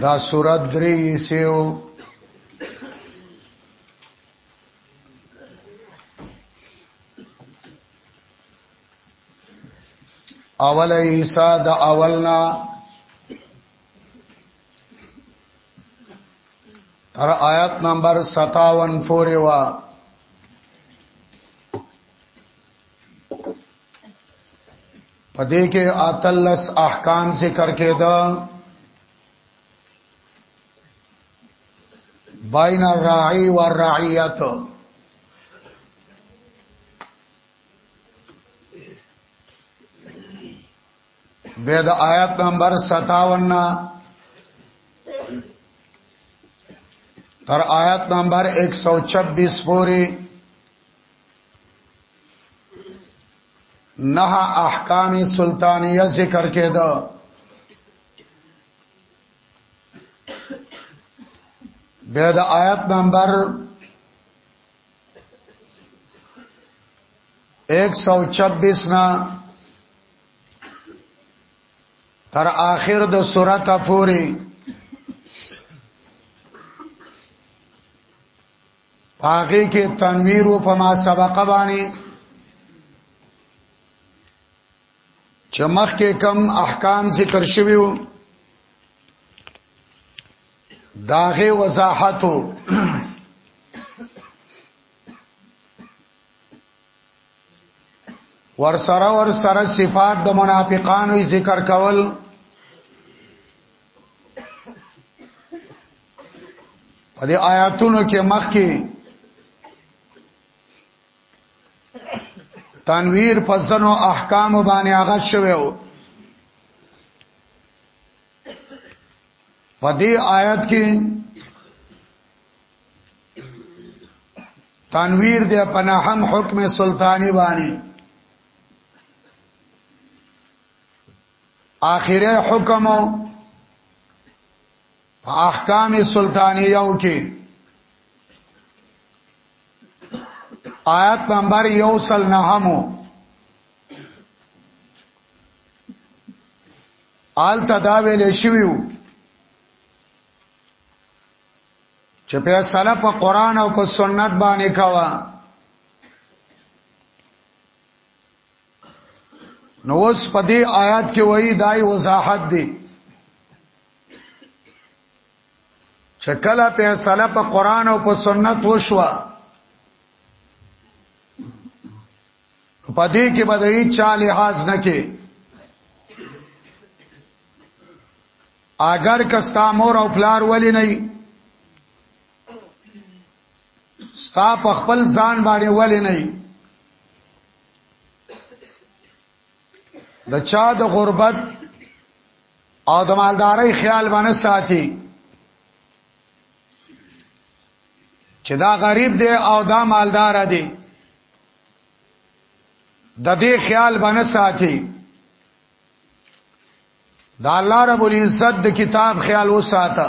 دا سورت درې سیو اول عیسی د اولنا تر آیات نمبر 57 پورې وا پدې کې اتلس احکام ذکر کېده بین الراعی والرعیت به د آیت نمبر 57 تر آیت نمبر 126 پورې نه احکام سلطانیه ذکر کېده بیا د آیت نمبر 126 نا تر آخر د سورته پوری هغه کې تنویر او پما سبق باندې چمخ کې کم احکام ذکر شوی وو داغه وضاحتو ور سره ور سره صفات د منافقانو ذکر کول په دې آیاتونو کې مخکې تنویر په ځنو احکام باندې هغه شوی و په دې آیات کې تنویر دې په نهم حکم سلطانی باندې اخیره حکم په احکام سلطانیو کې آیت نمبر یو سل نهمو آل تداویل شویو چې په سلا په قران او په سنت باندې کاوه نو اوس په دې آیات کې وایي دای وضاحت دی چې کله په صلی په قران او په سنت وشوا په دې کې به د هیڅ چا لحاظ نه کې اگر کستا مور او پلار ولی نه ستا په خپل ځان باندې ولې نه د چا د غربت او د مالدارۍ خیال باندې ساتي چې دا غریب دی او دا مالدار دی د دې خیال باندې ساتي دا الله رب العزت د کتاب خیال وساته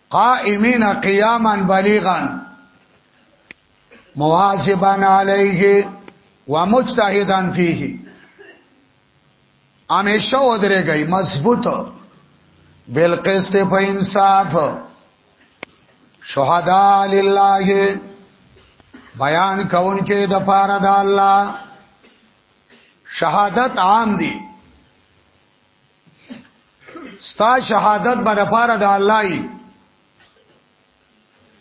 قائمین قیاما بلیغا محاسبا علیه ومجتهدا فیه همیشه ودرېږي مضبوط بالقسط په انصاف شهدا لله بیان کون کې د پاره د الله شهادت عام دي ستا شهادت به لپاره د الله ای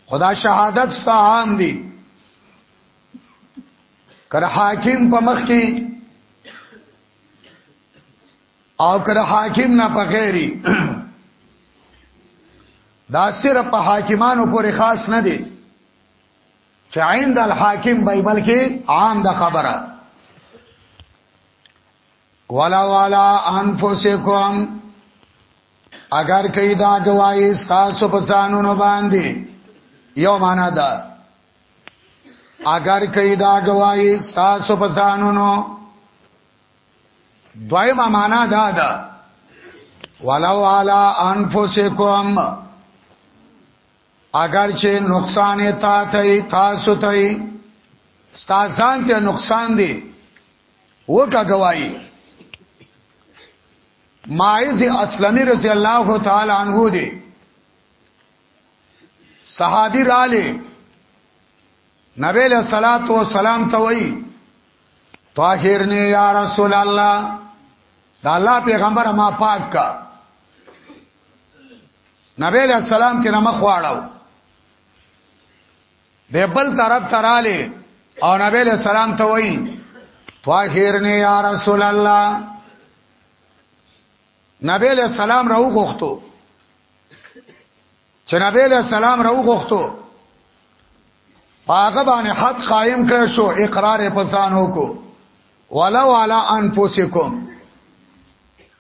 خدا شهادت ستا عام دی کړه حاکم په مخ کې او کړه حاکم نه په غیري دا صرف په حاکمانو پورې خاص نه دی چې عند الحاکم به بلکې عام د خبره ولا ولا انفسکم اگر کئی دا گوائی ستاسو پسانونو باندی یو مانا دا اگر کئی دا گوائی ستاسو پسانونو دوئی ما مانا دا دا ولو علا انفسکم اگر چې نقصان تا ته تاسو ته ستاسو ته نقصان دی وکا گواہی ماعز اسلمی رضی الله تعالی عنہ دی صحابی رالی نبی له صلوات و سلام ته وای طاهر نه یا رسول الله دا الله پیغمبر ما پاک کا نبی له سلام ته مخ واړو دی بل طرف تراله او نبی له سلام ته وای طاهرنی یا رسول الله نبی له سلام راو غوښتو چې نبی له سلام راو غوښتو پاګه باندې حد قائم کړ شو اقرار پسانو کو ولو علی انفسکم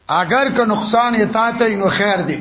اگر که نقصان یې تاته نو خیر دی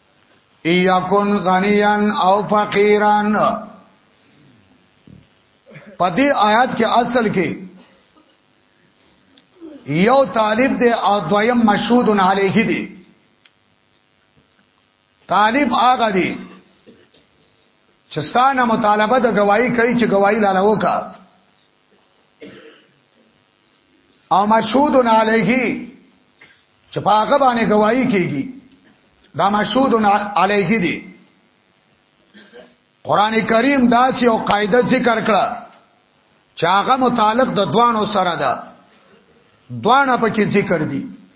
ایاکون غنیان او فقیران په دې آیات کې اصل کې یو طالب دی او دویم مشهود علیه دی طالب هغه دی چې ستانه مطالبه د گواہی کوي چې گواہی لاله وکا او مشهود علیه چې په هغه باندې گواہی کیږي دا مشهود علیه دی قران کریم دا چې او قاعده ذکر کړه چې هغه متعلق د دوانو سره ده دوانه پکې ذکر دي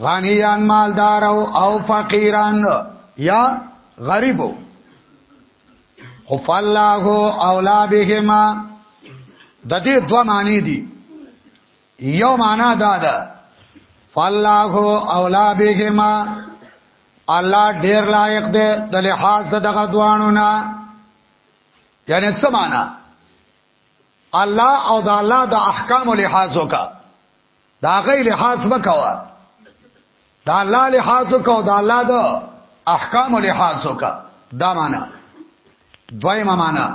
غنیان مالدار او فقیران یا غریبو خف الله اولا بهما د دې دوه معنی دي یو معنا دا ده فالله اولا بهما الله ډیر لایق دی د لحاظ دغه دوانو نه یعنی څه معنا الله او د الله د احکام لحاظ وکړه دا غي لحاظ وکوا دا الله لحاظ وکاو دا الله د احکام لحاظ وکا دا معنا دویمه معنا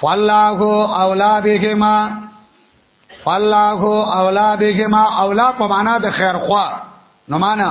فالله اولا بهما فالله اولا بهما اولا په معنا د خیر خوا نو معنا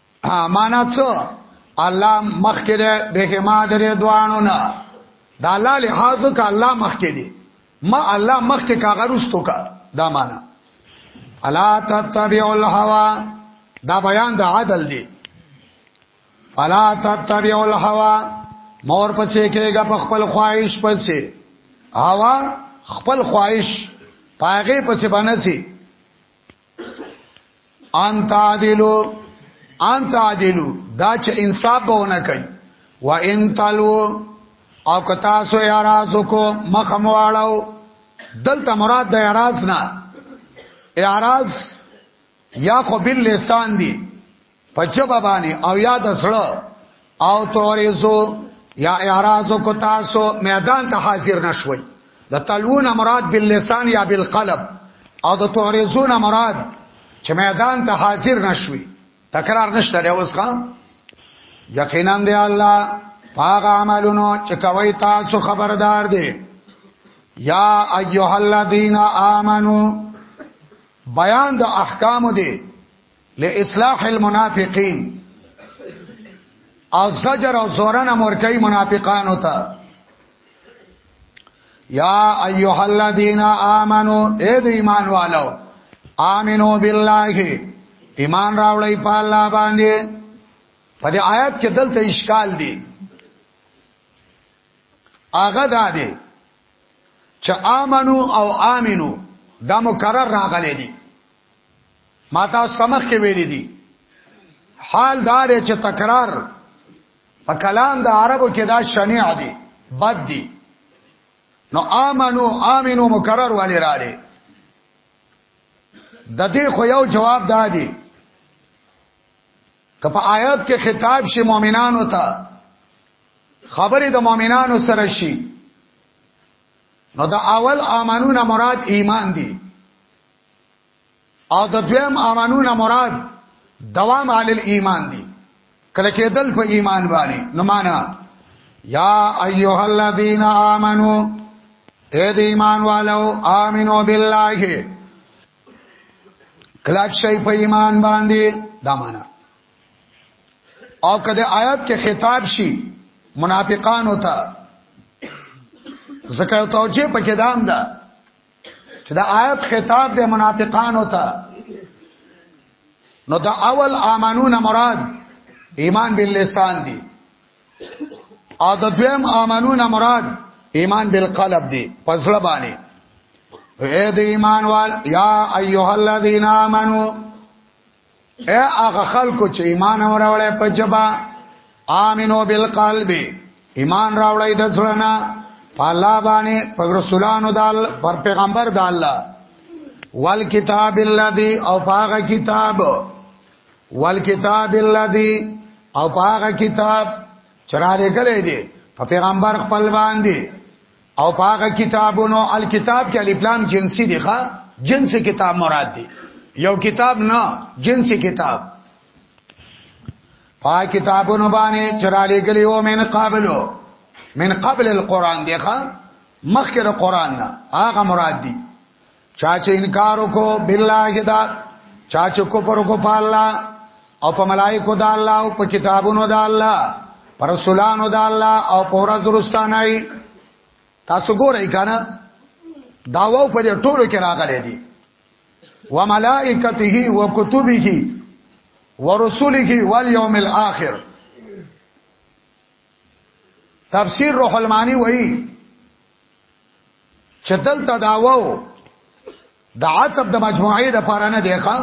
معنا څه الله مخکې ده به ما درې دوانو نه دا الله لحاظ کا الله مخکې دي ما الله مخکې کاغه رستو کا دا معنا الا تتبع الهوا دا بیان د عدل دی فلا تتبع الهوا مور پسې کېږي په خپل خواهش پسې هوا خپل خواهش پاغه پسې باندې انت عادلو انت عادلو دا چې انصاف به ونه کوي و ان تلو او که تاسو اعراض کو مخ مواړو دلته مراد د اعراض نه اعراض یا خو بل لسان دی پچبا باندې او یا د سړه او توریزو یا اعراضو کو تاسو میدان ته حاضر نشوي د تلون مراد باللسان یا بالقلب او د توریزون مراد چې میدان ته حاضر نشوي تکرار نشته دی اوسخه یقینا دی الله پاغه عملونو چې کوي تاسو خبردار دی یا ایها الذین آمنو بیان د احکام دی لاصلاح المنافقین او زجر او زورن امر کوي منافقانو ته یا ایها الذین آمنو اے د ایمان والو آمنو بالله ایمان راوړی په الله باندې په دې آیات کې دلته اشکال دی هغه دا دی چې آمنو او آمنو دا مکرر راغلي دي ما تاسو ته مخکې ویلي دي حال دار چې تکرار په کلام د عربو کې دا شنیع دي بد دي نو امنو امنو مکرر والی راړي د دې خو یو جواب دا دی که په آیات کې خطاب شي مؤمنانو ته خبرې د مؤمنانو سره شي نو د اول امنون مراد ایمان دی او د دویم امنونه مراد دوام علی الايمان دی کله کېدل په ایمان باندې نو معنا یا ایها الذین آمنو اے د ایمان والو امنو بالله کلاک شي په ایمان باندې دا معنا او کله آیات کې خطاب شي منافقان ہوتا زکه توجه پکې دام ده دا چې دا آیت خطاب د منافقانو ته نو دا اول امنون مراد ایمان باللسان دی او د دویم امنون مراد ایمان بالقلب دی پسړه باندې اے د ایمان وال یا ایها الذین آمنو اے هغه خلکو چې ایمان اوروړې په جبا امنو بالقلب ایمان راوړې د زړه په الله باندې په رسولانو دال پر پیغمبر د الله والکتاب الذی او پاغه کتاب والکتاب الذی او پاغه کتاب چراره کله دی په پیغمبر خپل باندې او پاګه کتابونو الکتاب کې الف لام جنسي دي ښا جنس کتاب مراد دي یو کتاب نه جنس کتاب پا کتابونو باندې چرالې ګلیو من قبلو من قبل القرآن دی ښا مخکې د قرآن نه هغه مراد دي چا چې انکار وکړو بالله دا چا چې کفر وکړو په الله او په ملائکه د الله او په کتابونو د الله پر رسولانو د الله او په ورځ درستانای تاسو ګورئ کنه داوا په دې ټولو کې راغلي دي وملائکته وکتبه ورسله والیوم الاخر تفسیر روح المانی وایي چې دلته دا وو د عتب د مجموعې د پاره نه دی ښا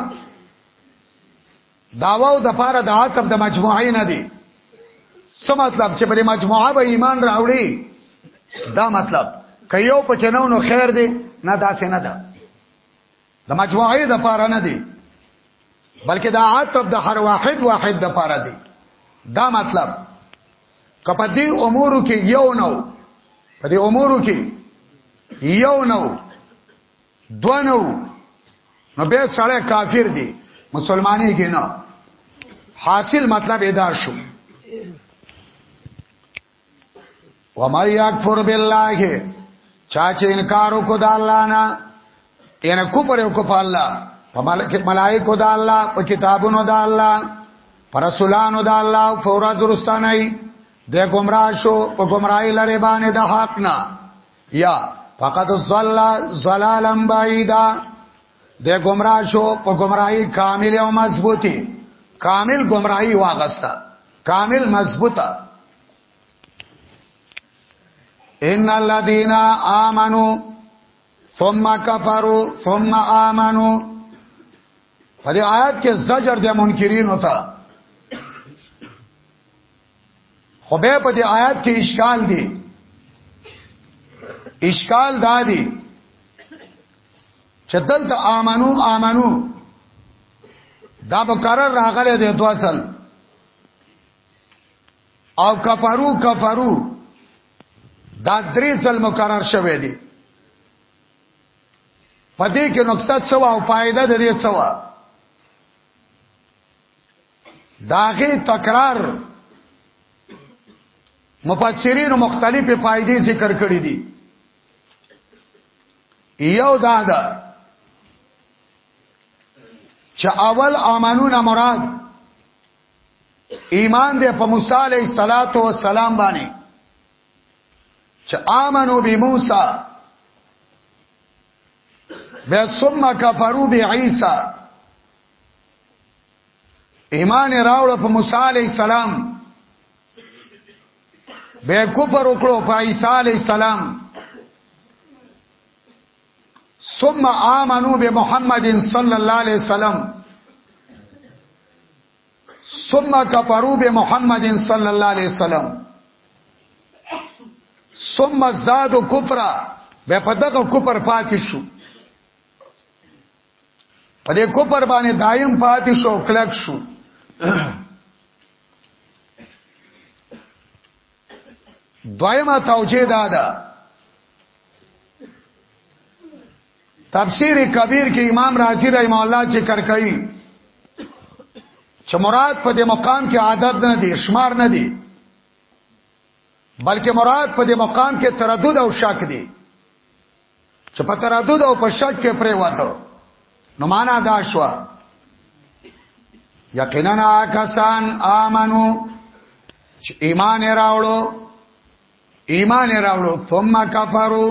داواو د پاره د عتب د مجموعې نه دی څه مطلب چې په مجموعه به ایمان راوړي دا مطلب که یو پکې نو نو خیر دی نه داسې نه ده دا. د مجموعې د پاره نه دی بلکې دا عتب د هر واحد واحد د پاره دی دا مطلب کپه دې امور کې یو نو په دې امور کې یو نو دو نو نو به سړی کافر دی مسلمانې کې نه حاصل مطلب ادا شو و مې یکفر بالله چا چې انکار وکړ د الله نه ان کو پر کو په الله په ملائکه د الله په کتابونو د الله پر رسولانو د الله او فورا درستانه ای د گمراه شو په گمراهی لری باندې د حق نه یا فقط ضل ضلالا بعیدا د گمراه شو په گمراهی کامل او مضبوطی کامل گمراهی واغستا کامل مضبوطه ان الذين امنوا ثم كفروا ثم امنوا په دې آیات کې زجر د منکرین وتا خو به په دې آیات کې اشکال دی اشکال دا دی چې دلته امنو امنو دا مکرر راغله د دوه ځل او کفرو کفرو دا درې ځل مکرر شوه دي پدې کې نقطه څه او فائدہ د دې څه و داغه تکرار مفسرین مختلفې فائدې ذکر کړې دي یو دا ده چې اول امانونه مراد ایمان دې په موسی علیه صلاتو و سلام باندې چې امنو به موسی بیا ثم کفروا بعیسی ایمان راوړ په موسی علیه السلام به کفر وکړو په عیسی علی السلام ثم آمنو به محمد صلی الله علیه وسلم ثم کفروا به محمد صلی الله علیه وسلم ثم ازدادوا کفرا به په دغه کفر پاتې شو په دې کوپر باندې دایم پاتې شو کلک شو دویمه توجیه دا ده تفسیر کبیر کې امام رازی رحم الله ذکر کوي چې مراد په دې مقام کې عادت نه دی شمار نه دی بلکې مراد په دې مقام کې تردد او شک دی چې په تردد او په شک کې پرې وته نو معنا دا شو یقینا کسان امنو چې ایمان راوړو ایمان راوړو ثم کفرو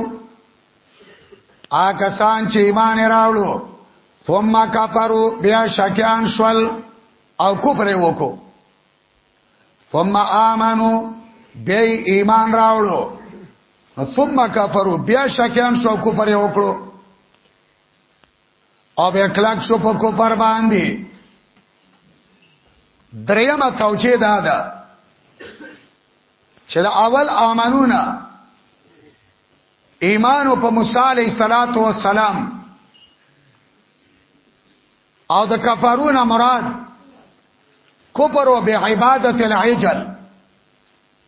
آ کسان چې ایمان راوړو ثم کفرو بیا شکیان شول او کفر وکړو ثم امنو بیا ایمان راوړو ثم کفروا بیا شکیان شو کفر وکړو او بیا کلک شو په کفر باندې دریمه توجیه دا ده چې دا اول امنونه ایمان په موسی علیه السلام او د کفرونه مراد کفر او به عبادت العجل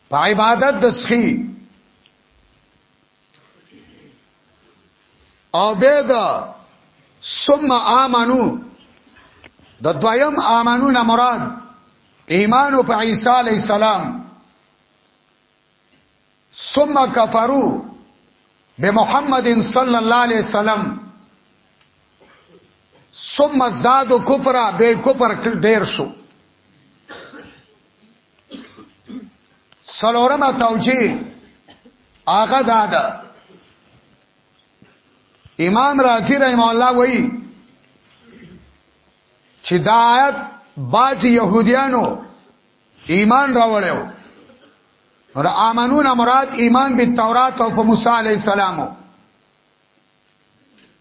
په عبادت د سخی او به د ثم امنو د دویم امنو نه مراد ایمان په عیسی علی السلام ثم کفروا بمحمد صلی الله علیه وسلم ثم ازدادوا کفرا به کفر ډیر شو سلورمه توجیه هغه دا ده امام رازی رحم الله وایي چې دا آیت باج يهوديانو ایمان راوړیو را امنون مراد ایمان به تورات او په موسی علی السلام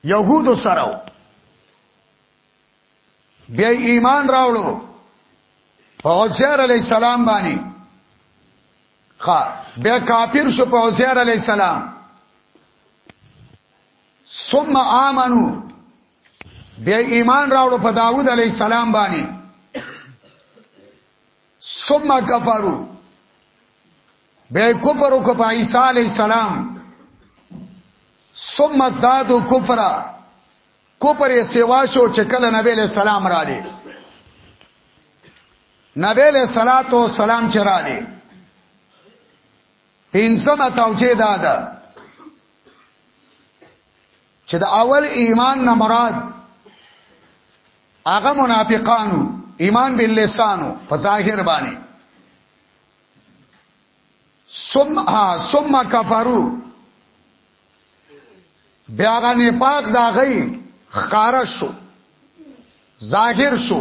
یهود سره بیا ایمان راوړو په عزیر علی السلام باندې خا بیا کافر شو په عزیر علی السلام ثم امنو بیا ایمان راوړو په داوود علی السلام باندې ثم کفروا بیا کفر وکړ په عیسی علی السلام ثم زادو کفر کفر یې سیوا شو چې کله نبی له سلام را لې نبی له صلوات و سلام چې را لې پینځمه توجیه ده چې د اول ایمان نه مراد هغه منافقانو ایمان باللسانو په ظاهر باندې ثم ثم کفرو بیا غنی پاک دا غي خکار شو ظاهر شو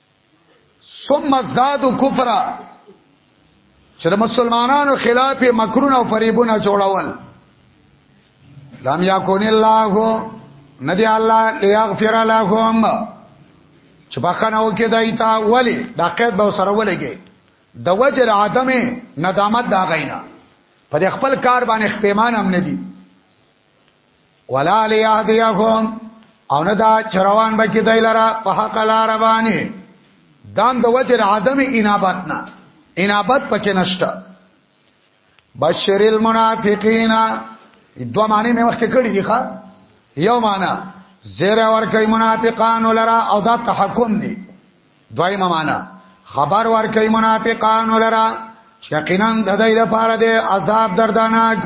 ثم ازدادوا کفرا چې د مسلمانانو خلاف مکرونه او فریبونه جوړول لم یکون الله ندی الله لیغفر لهم چې بخنه وکي دای تا ولی دا قید به سره ولګي د وجر عدم ندامت دا غینا په خپل کار باندې خپېمان هم ندی ولا لیهدیهم او نه دا چروان بکی دی لرا په حق لار باندې دام د وجه عدم انابت نه انابت پکې نشته بشر المنافقین دو معنی مې مخکې کړې دي ښا یو معنی زیر ورکی منافقان لرا او دا تحکم دی دوی ممانا خبر ورکی منافقان لرا یقینا د دې لپاره د عذاب دردناک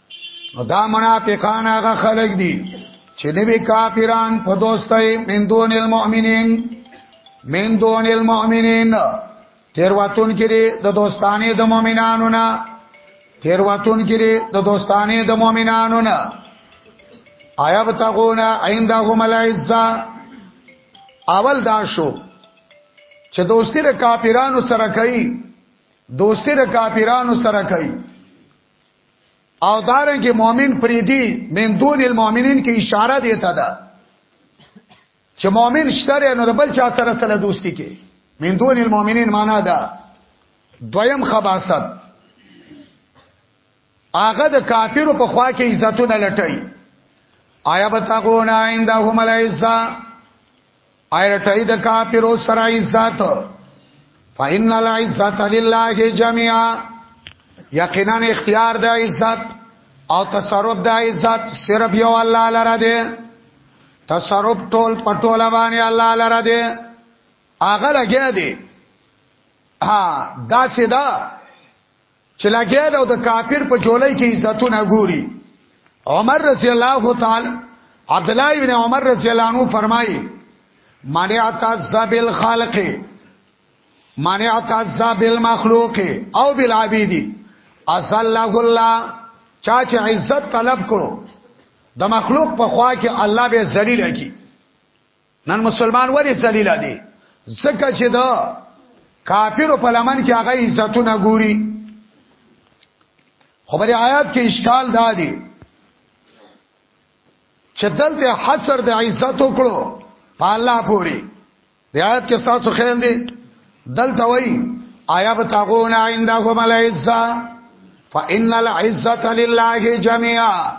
نو دا منافقان هغه خلک دي چې نبی کافران په دوستۍ من دون المؤمنین من دون المؤمنین تیر واتون کې د دوستانه د مؤمنانو نه تیر واتون کې د دوستانه د مؤمنانو نه آیا بتغونا عندهم العزه اول دا شو چې دوستی د کافرانو سره کوي دوستی د کافرانو سره کوي او دارنګ مؤمن پریدي من دون المؤمنین کې اشاره دیتا ده چې مؤمن شتره نو بل چا سره سره دوستی کې من دون المؤمنین معنا ده دویم خباست هغه د کافرو په خوا کې عزتونه لټي آیا بتاغونا عندهم العزه ایرټای د کافرو سره عزت فإن العزت لله جميعا یقینا اختیار د عزت او تصرف د عزت صرف یو الله لره دی تصرف ټول پټول باندې الله لره دی هغه لګیا دی ها دا سیدا چې لګیا دا د کافر په جولای کې عزتونه ګوري عمر رضی الله تعالی عبد الله ابن عمر رضی الله عنه فرمایي منعت عذاب الخالق منعت عذاب المخلوق او بالعبید اصلح الله چا چې عزت طلب کړو د مخلوق په خوا کې الله به ذلیل کی نن مسلمان ولی ذلیل دی زکه چې دا کافر په لمن کې هغه عزتونه ګوري خو بری آیات کې اشکال دا دی چې دلته حصر د عزت وکړو په الله پوری د آیات کې تاسو خیال دی دلته وای آیا بتاغون عندهم العزه فان العزه لله جميعا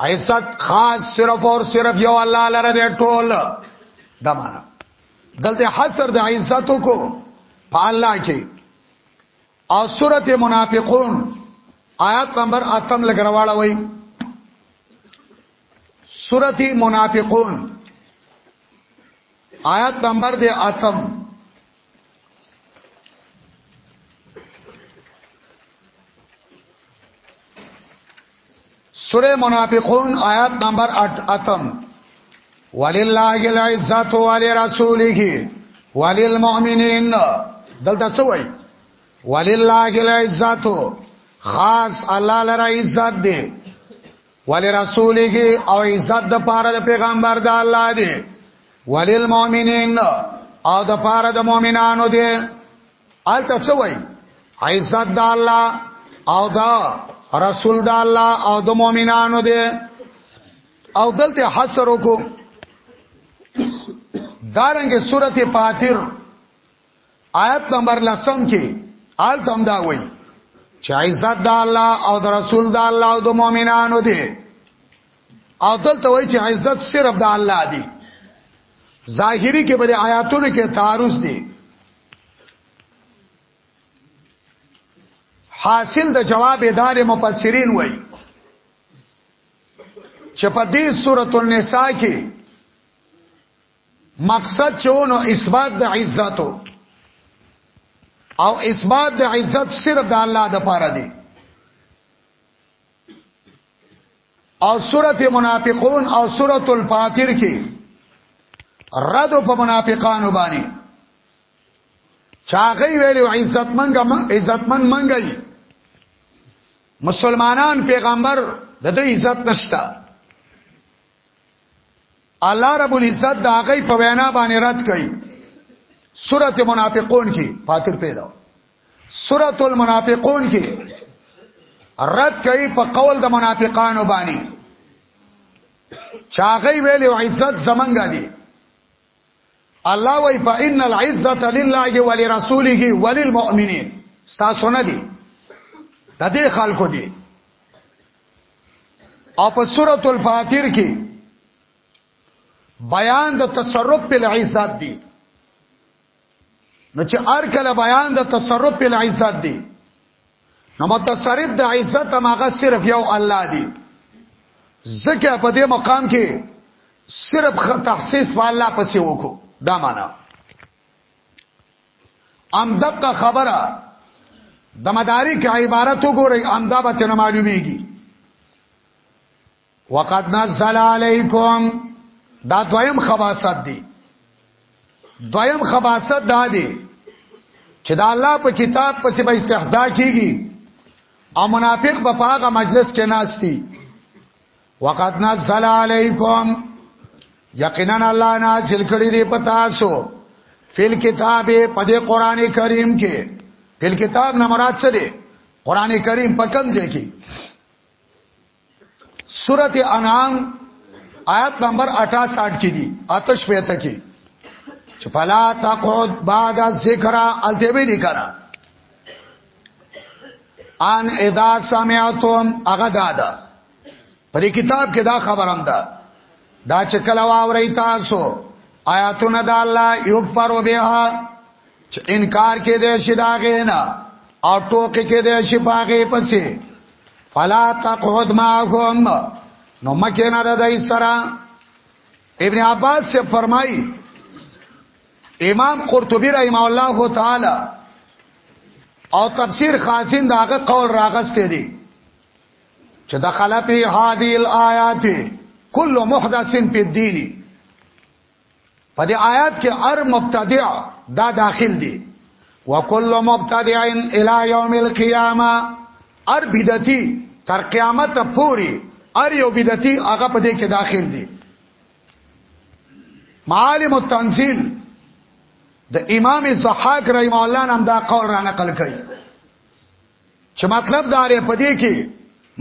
عزت خاص صرف اور صرف یو الله لره دی ټول دا معنا دلته حصر د عزت کو په الله کې او سورته منافقون آیات نمبر اتم لګرواړه وای سورته منافقون آیات نمبر د اتم سوره منافقون آیات نمبر 8 اتم ولله العزت ولرسوله وللمؤمنین دلته څه وای ولله العزت خاص الله لره عزت دی ولرسوله او عزت د پاره د پیغمبر د الله دی وللمؤمنین او د پاره د مؤمنانو دی الته څه وای عزت د الله او دا رسول د الله او د مؤمنانو دی او دلته حصر وکړو دارنګه سورته فاتیر آیت نمبر لسم کې آل تم دا وای چې عزت د الله او د رسول د الله او د مؤمنانو دی او دلته وای چې عزت صرف د الله دی ظاهری کې بل آیاتونو کې تعارض دی حاصل د جواب دار مفسرین وای چې په دې سورۃ النساء کې مقصد چونو اثبات د عزتو او اثبات د عزت صرف د الله د پاره دی او سورته منافقون او سورته الفاتر کې رد په منافقانو باندې چاغي ویلو عزت منګه عزت من منګي مسلمانان پیغمبر د دې عزت نشتا الله رب العزت دا غي په وینا باندې رد کړي سورته منافقون کې فاتر پیدا سورۃ المنافقون کې رد کوي په قول د منافقانو باندې چاغي ویل او عزت زمنګ دي الله وی فإن العزة لله ولرسوله وللمؤمنين تاسو نه دي د دې خلکو دي او په سورۃ الفاتیر کې بیان د تصرف په عزت دي نو چې ار کله بیان د تصرف په عزت دی نو متصرف د عزت ماغه صرف یو الله دی زکه په دې مقام کې صرف خ تخصیص په الله پسې وکړو دا معنا ام دقه خبره د مدارک عبارت وګورئ امدا به تنه معلومیږي وقد نزل علیکم دا دویم خباست دی دویم خباست دا دی چې دا الله په کتاب پسې به استهزاء کیږي او منافق په پاغه مجلس کې ناشتي وقد نزل علیکم یقینا الله نازل کړی دی پتا سو فل کتاب په دې قران کریم کې فل کتاب نه مراد څه دی قران کریم په کوم ځای کې سورت انعام آیت نمبر 68 کې دي آتش پېته کې چې فلا تقعد بعد الذکر الته به لیکره ان اذا سمعتم هغه دادا په دې کتاب کې دا خبرم ده دا چې کله واوري تاسو آیاتونه د الله یو پر وبها چې انکار کې دې شي دا غینا او ټوکې کې دې شي باغې پسې فلا تقعد معهم نو مکه نه د دای سره ابن عباس سے فرمای امام قرطبی رحم الله تعالی او تفسیر خازن داغه قول راغسته دی چې دخل فی هذه الآیات کل محدث فی الدین په دې آیات کې ار مبتدع دا داخل دي وکل مبتدع الى يوم القيامه ار بدعتي تر قیامت پوري ار یو بدعتي هغه په دې کې داخل دي معالم التنزيل د امام زحاک رحم الله نام دا قول را نقل کړي چې مطلب دا لري په دې کې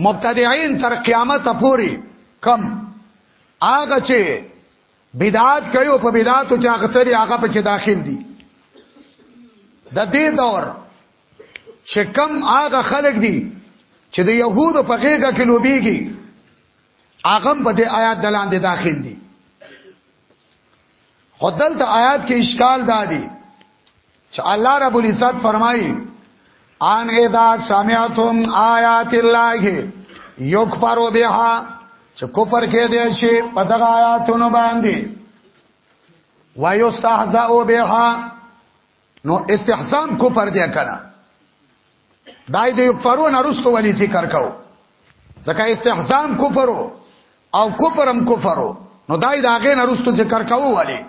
مبتدعين تر قیامت پوري کم هغه چې بدعات کوي او په بدعاتو کې هغه تری هغه په کې داخل دي د دې دور چې کم هغه خلک دي چې د يهودو په غېږه کې لوبيږي هغه په دې آیات دلاندې داخل دي خدل ته آیات کې اشکال دادي چې الله رب العزت فرمایي ان اذا سمعتم آیات الله یکفر بها چې کفر کې دی شي په دغه آیاتونو باندې ويستهزئ بها نو استحسان کفر دی کنه دای دی فرون ارستو ولی ذکر کو ځکه استحزام کفرو او کفرم کفرو نو دای دا غین ارستو ذکر کو ولی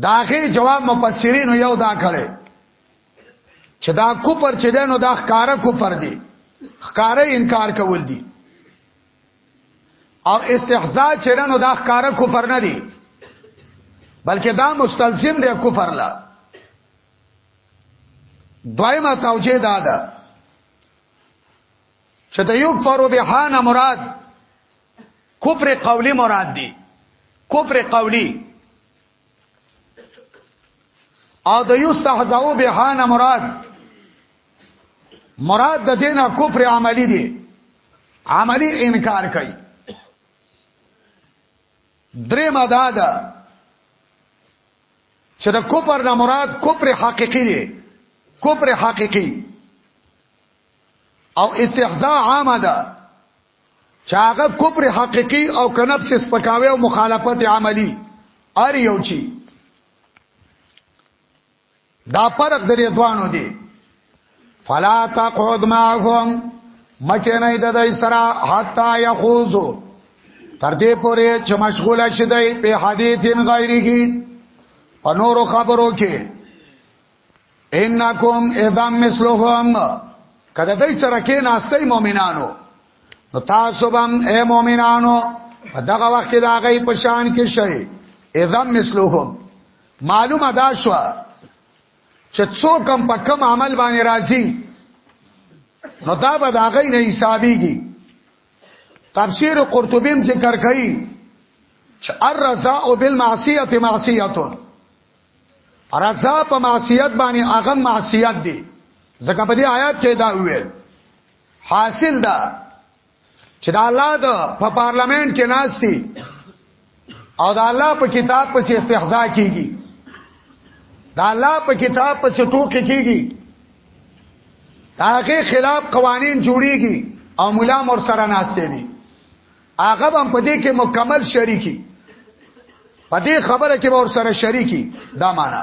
داغه جواب مفسرین یو دا کړي چې دا کفر چې ده نو دا ښکارا کفر دی ښکارا انکار کول دی او استحزاء چې ده نو دا ښکارا کفر نه دی بلکې دا مستلزم دی کفر لا دویمه توجیه دا ده چې د یو فرو بهانه مراد کفر قولی مراد دی کفر قولی او د یو استهزاء بهانه مراد مراد د دینه کفر عملی دی عملی انکار کوي درې مداده چې د کفر نه مراد کفر حقيقي دی کفر حقيقي او استحزاء عامه ده چې هغه کفر حقيقي او کنفس سپکاوي او مخالفت عملی ار یو چی دا فرق درې دوانو دی فلا تقعد معهم مکه نه د دای سره حتا یخوزو تر دې پورې چې مشغوله شې دی په حدیثین غیره په نورو خبرو کې انکم اذا مثلهم کله دای سره کې ناشته مؤمنانو نو تاسو بم اے مؤمنانو په دغه وخت کې دا غي پشان کې شي اذا مثلهم معلومه دا شو چې څوک هم په کم عمل باندې راځي نو دا به د هغې نه حسابيږي تفسیر قرطبی ذکر کوي چې الرضا بالمعصیت معصیت رضا په معصیت باندې هغه معصیت دی ځکه په دې آیات کې دا ویل حاصل ده چې د الله د په پارلمان کې ناشتي او د الله په کتاب پسې استهزاء کیږي د الله په کتاب پسې ټوکی کیږي هغه خلاف قوانین جوړیږي او مولا مور سره ناشته دي هغه هم په دې کې مکمل شریکی په دې خبره کې ور سره شریکی دا معنا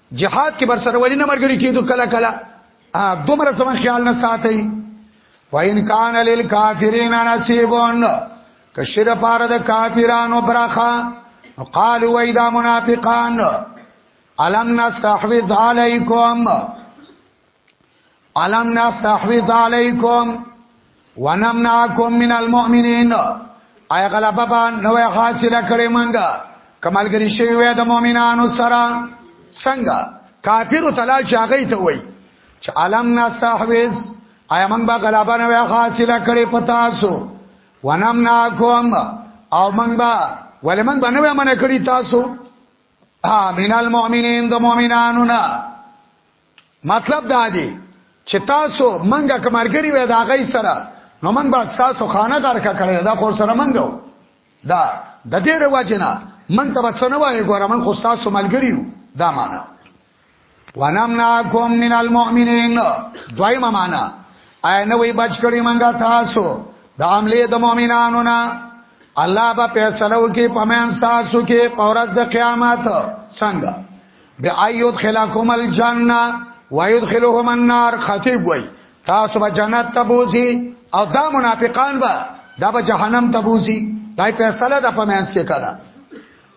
جهاد کې برسره ولی نه مرګري کیدو کله کله دومره زمون خیال نه ساتي وین کان للکافرین نصیبون کشر پار د کافرانو برخه قال ویدا منافقان الم نستحوذ علیکم علم نستحوذ علیکم ونمنعکم من المؤمنین آیا غلبه به نوې حاصله کړې منګه کمالګری شوی وې د مؤمنانو سره څنګه کافر تعالی چاغې ته وای چې علم نستحوذ آیا موږ به غلبه نوې حاصله کړې پتا سو ونمنعکم او موږ به ولې موږ به نوې منې کړې تاسو ها من المؤمنین د مؤمنانو نه مطلب دا دی چې تاسو منګه کمرګری وې دا غي سره نو من با تاسو خانه غرکه کړی دا خور سره منګو دا د دې رواجنا من ته بچنه وای ګوره من خو تاسو ملګری یو دا معنا ونمناکم من المؤمنین دویمه معنا آیا نه وی بچ کړی منګه تاسو د عملې د مؤمنانو نه الله به فیصله وکي په من تاسو کې پورز د قیامت څنګه بأيد خلقكم الجنه ويدخلهم النار خطيب وای تاسو به جنت ته بوزي او دا منافقان به دا به جهنم ته بوزي دا فیصله د پمنس کې کړه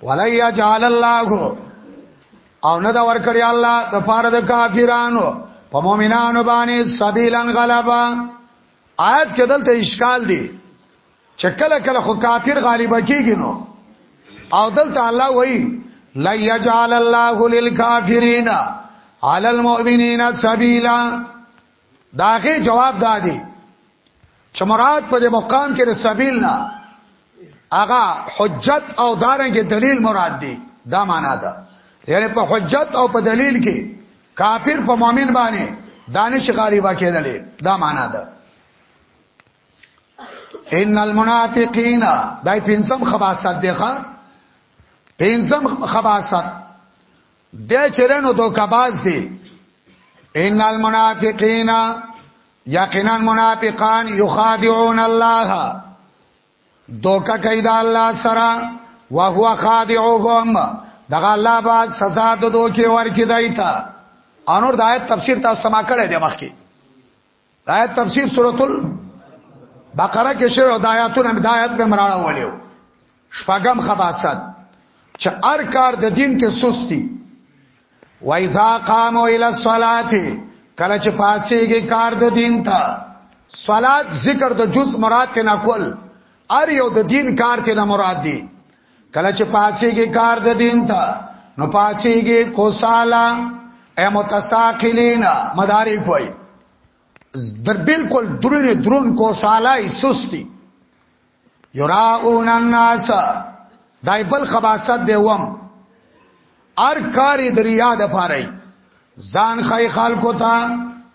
ولا يجعل الله او نه دا ورکړی الله د پاره د کافرانو په مؤمنانو باندې سبیلن غلبا آیت کې دلته اشکال دی چې کله کله خو کافر غالب کیږي نو او دلته الله وایي لا یجعل الله للکافرین علی المؤمنین سبیلا داغه جواب دادی چې مراد په دې مقام کې سبیل نه هغه حجت او دارنګ دلیل مراد دی دا معنا ده یعنی په حجت او په دلیل کې کافر په مؤمن باندې دانش غالبا کېدلې دا معنا ده ان المنافقین دای پنځم خباست دی ښا پنځم خباست د چرنو دوکباز دی ان المنافقین یقینا منافقان یخادعون الله دوکا کوي د الله سره وهو خادعهم دغه الله با سزا د دوکي ورکی دایته انور د آیت تفسیر تاسو ما کړی دی مخکې آیت تفسیر سورۃ البقره کې شوی د آیاتونو د آیات په مراړه ولیو شپږم خباست چې ار کار د دین کې سستی وایذا قاموا الی الصلاه کله چې پاتېږي کار د دین ته صلات ذکر د جز مراد ته نه کول ار یو د دین کار ته نه مراد دی کله چې پاتېږي کار د دین ته نو پاتېږي کوسالا اي متساقلین مدارک وای در بالکل درون درون کوسالا ای سستی یراون الناس دای بل خباست دی وم ار کار د ریا د پاره ځان خی خلکو ته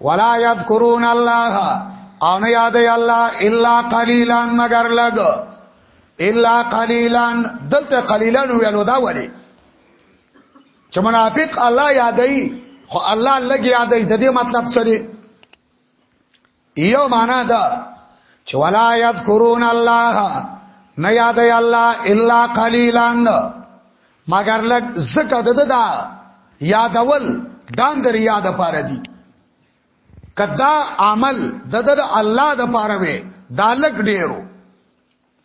ولا یذکرون الله او نه یاد الله الا قلیلا مگر لګ الا قلیلا دته قلیلا ویلو دا وړي چې منافق الله یادای خو الله لګ یادای د دې مطلب سره یو معنا دا چې ولا یذکرون الله نه یاد ای الله الا قلیلا مگر لک زکه د دا یادول دان در یاد پاره دی کدا عمل د د الله د پاره وي دالک ډیرو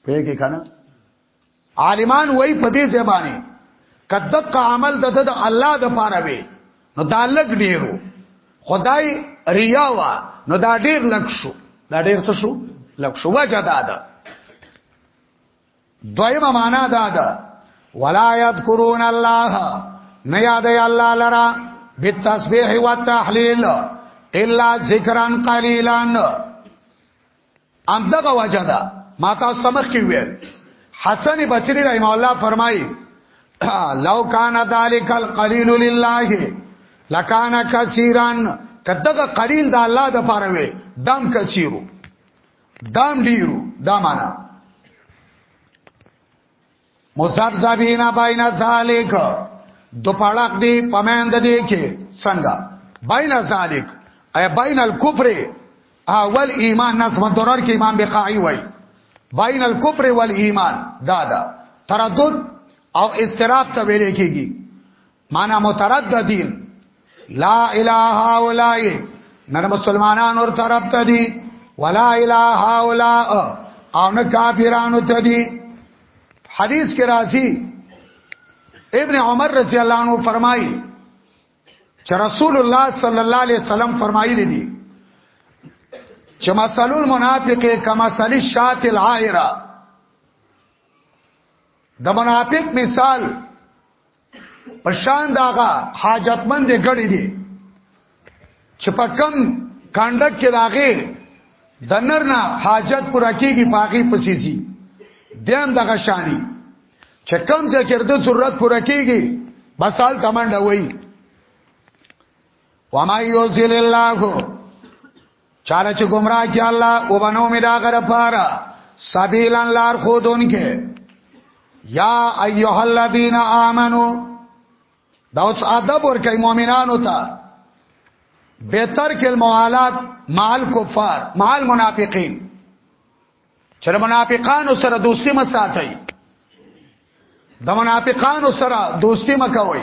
په کې کنه عالمان وای په دې زبانه کدق عمل د د الله د پاره وي نو دا لګ ډیرو خدای ریا وا نو دا ډیر لګ شو دا ډیر څه شو لګ شو وجه دا ده دویمه معنا دا ده ولا یذکرون الله نه یاد الله لرا بالتسبیح والتحلیل الا ذکرا قلیلا ام دغه وجه ده ما تاسو سمخ کې ویل حسن بصری رحم الله فرمایي لو کان ذالک القلیل لله لکان کثیرن کداغه قلیل د الله د پاره وي دم کثیرو دم ډیرو دا معنا مزبزبین بین ذالک دو پړق دی پمند دی کې څنګه بین ذالک ای بین الکفر اول ایمان نس مدرر کې امام بقاعی وای بین الکفر والایمان دادا تردد او استراب ته ویل کېږي معنا مترددین لا اله الا نه مسلمانان اور طرف ته دي ولا اله الا او نه کافرانو ته دي حدیث کې راځي ابن عمر رضی الله عنه فرمایي چې رسول الله صلی الله علیه وسلم فرمایلی دي چې مثل المنافق کما مثل الشات العائره د منافق مثال پشان داغه حاجتمند غړي دي چې په کم کاندک کې داغه د نر نه حاجت پورا کیږي پاغي پسیسی دیم دغه شانی چې کم ذکر د ضرورت پورا کیږي بسال تمنډه وای وما یوزل الله چاله چې گمراه کی الله او بنو می دا غره پارا سبیلن لار خودون کې یا ایها الذین آمنو دا اوس ادب ور کوي مؤمنانو ته بهتر کې الموالات مال کفار مال منافقین چې منافقانو سره دوستی ما ساتي د منافقانو سره دوستی ما کوي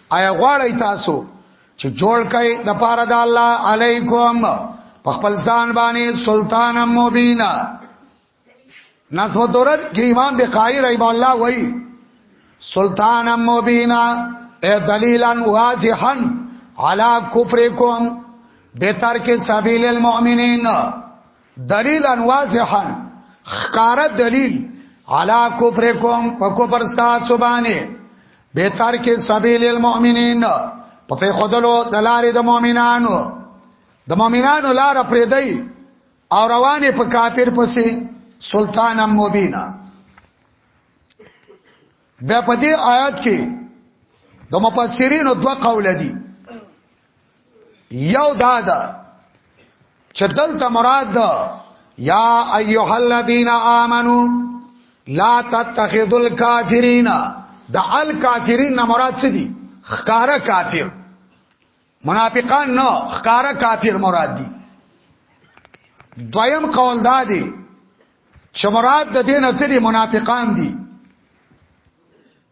آیا غواړی تاسو چې جوړ کړئ د پاره د الله علیکم په خپل ځان باندې سلطان مبین نسو دورت کې امام بخاری رحم الله وای سلطان مبین ای دلیلا واضحا علی کفرکم بتر کې سبیل المؤمنین دلیلا واضحا خکار دلیل علا کفرکم په کفر تاسو باندې به تر کې سبیل المؤمنین په په خودلو د لارې د مؤمنانو د مؤمنانو لار پرې دی او روانې په کافر پسې سلطان مبینا بیا په دې آیات کې د مفسرینو دوه قول دي یو دا ده چې دلته مراد ده یا ایها الذین آمنو لا تتخذوا الکافرین د الکافرین نه مراد څه دي خکاره کافر منافقان نه خکاره کافر مراد دي دویم قول دا دی چې مراد د دین څه دي منافقان دي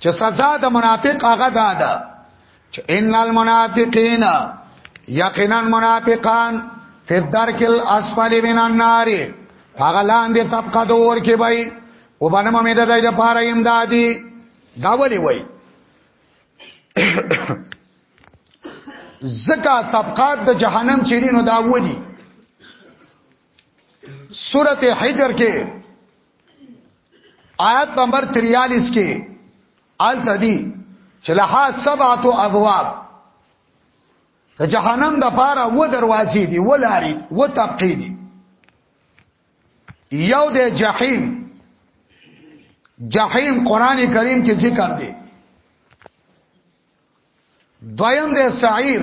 چې سزا د منافق هغه ده ده چې ان المنافقین یقینا منافقان فی الدرک الاسفل من النار هغه لاندې طبقه د اور کې وای او باندې مې د دې لپاره امدادي دا ولي وای زکا طبقات د جهنم چیرې نو دا ودی سورت حجر کې آیت نمبر 43 کې آل تدی چې لها سبعه ابواب د جهنم د پاره و دروازې دي ولاري و طبقې دي یو د جهنم جهنم قران کریم کې ذکر دی دویم د سعیر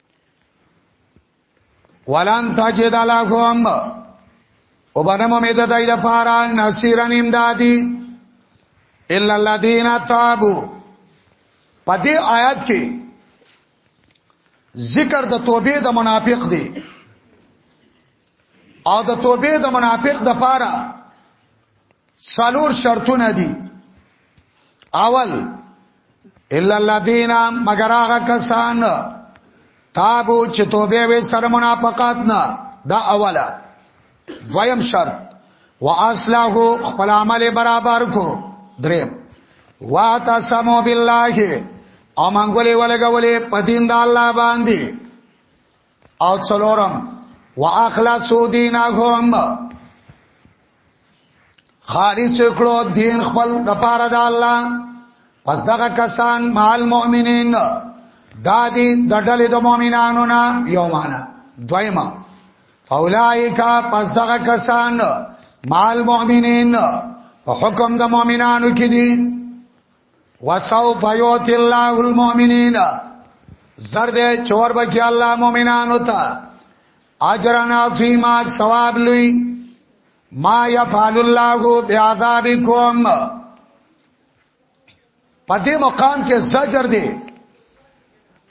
ولن تجد لهم وبنم امید دای د پارا نصیرن امدادی الا الذين تابوا پدې آیات کې ذکر د توبې د منافق دی او د توبې د منافق د پاره څلور شرطونه دي اول الا الذين مگر هغه کسان تابو چې توبه وې سره منافقات نه دا اوله دویم شرط واصلحه خپل عمل برابر کو دریم واتسمو بالله او منګولې ولګولې پدین د الله باندې او څلورم واخلصو دینهم خالص کړو دین خپل د پاره د الله پس دغه کسان مال مؤمنین دادی د ډلې د مؤمنانو نه یو معنا دویما فاولائکا پس دغه کسان مال مؤمنین په حکم د مؤمنانو کې دي وسوف یوت الله المؤمنین زرد چور بکی الله مؤمنانو ته اجرنا فیما ثواب لوی ما یفعل الله بعذابکم په دې مقام کې زجر دی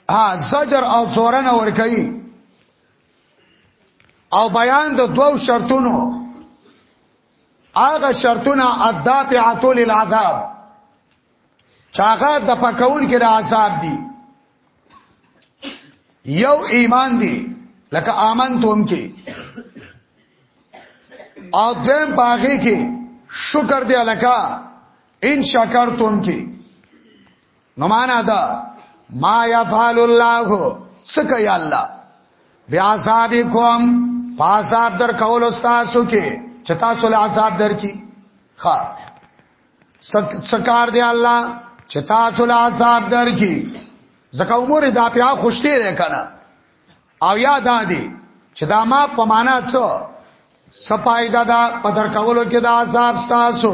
ها زجر او سورنه ور کوي او بیان د دوو شرطونو هغه شرطونه الدافعه للعذاب چاغه د پکول کې د عذاب دي یو ایمان دی لکه امن توم کې او دیم پاغي کې شکر دی الکا ان شکر توم کې نو معنا دا ما يفعل الله سکه یا الله بیا صاحب کوم فاصاب در کول استاد سو کې چتا سول عذاب در کی خا سکار دی الله چتا سول عذاب در کی زکه عمر دا پیا خوشته ده کنه او یا دا دی چې دا ما په معنا څه سپایدا دا پدر کولو کې دا عذاب تاسو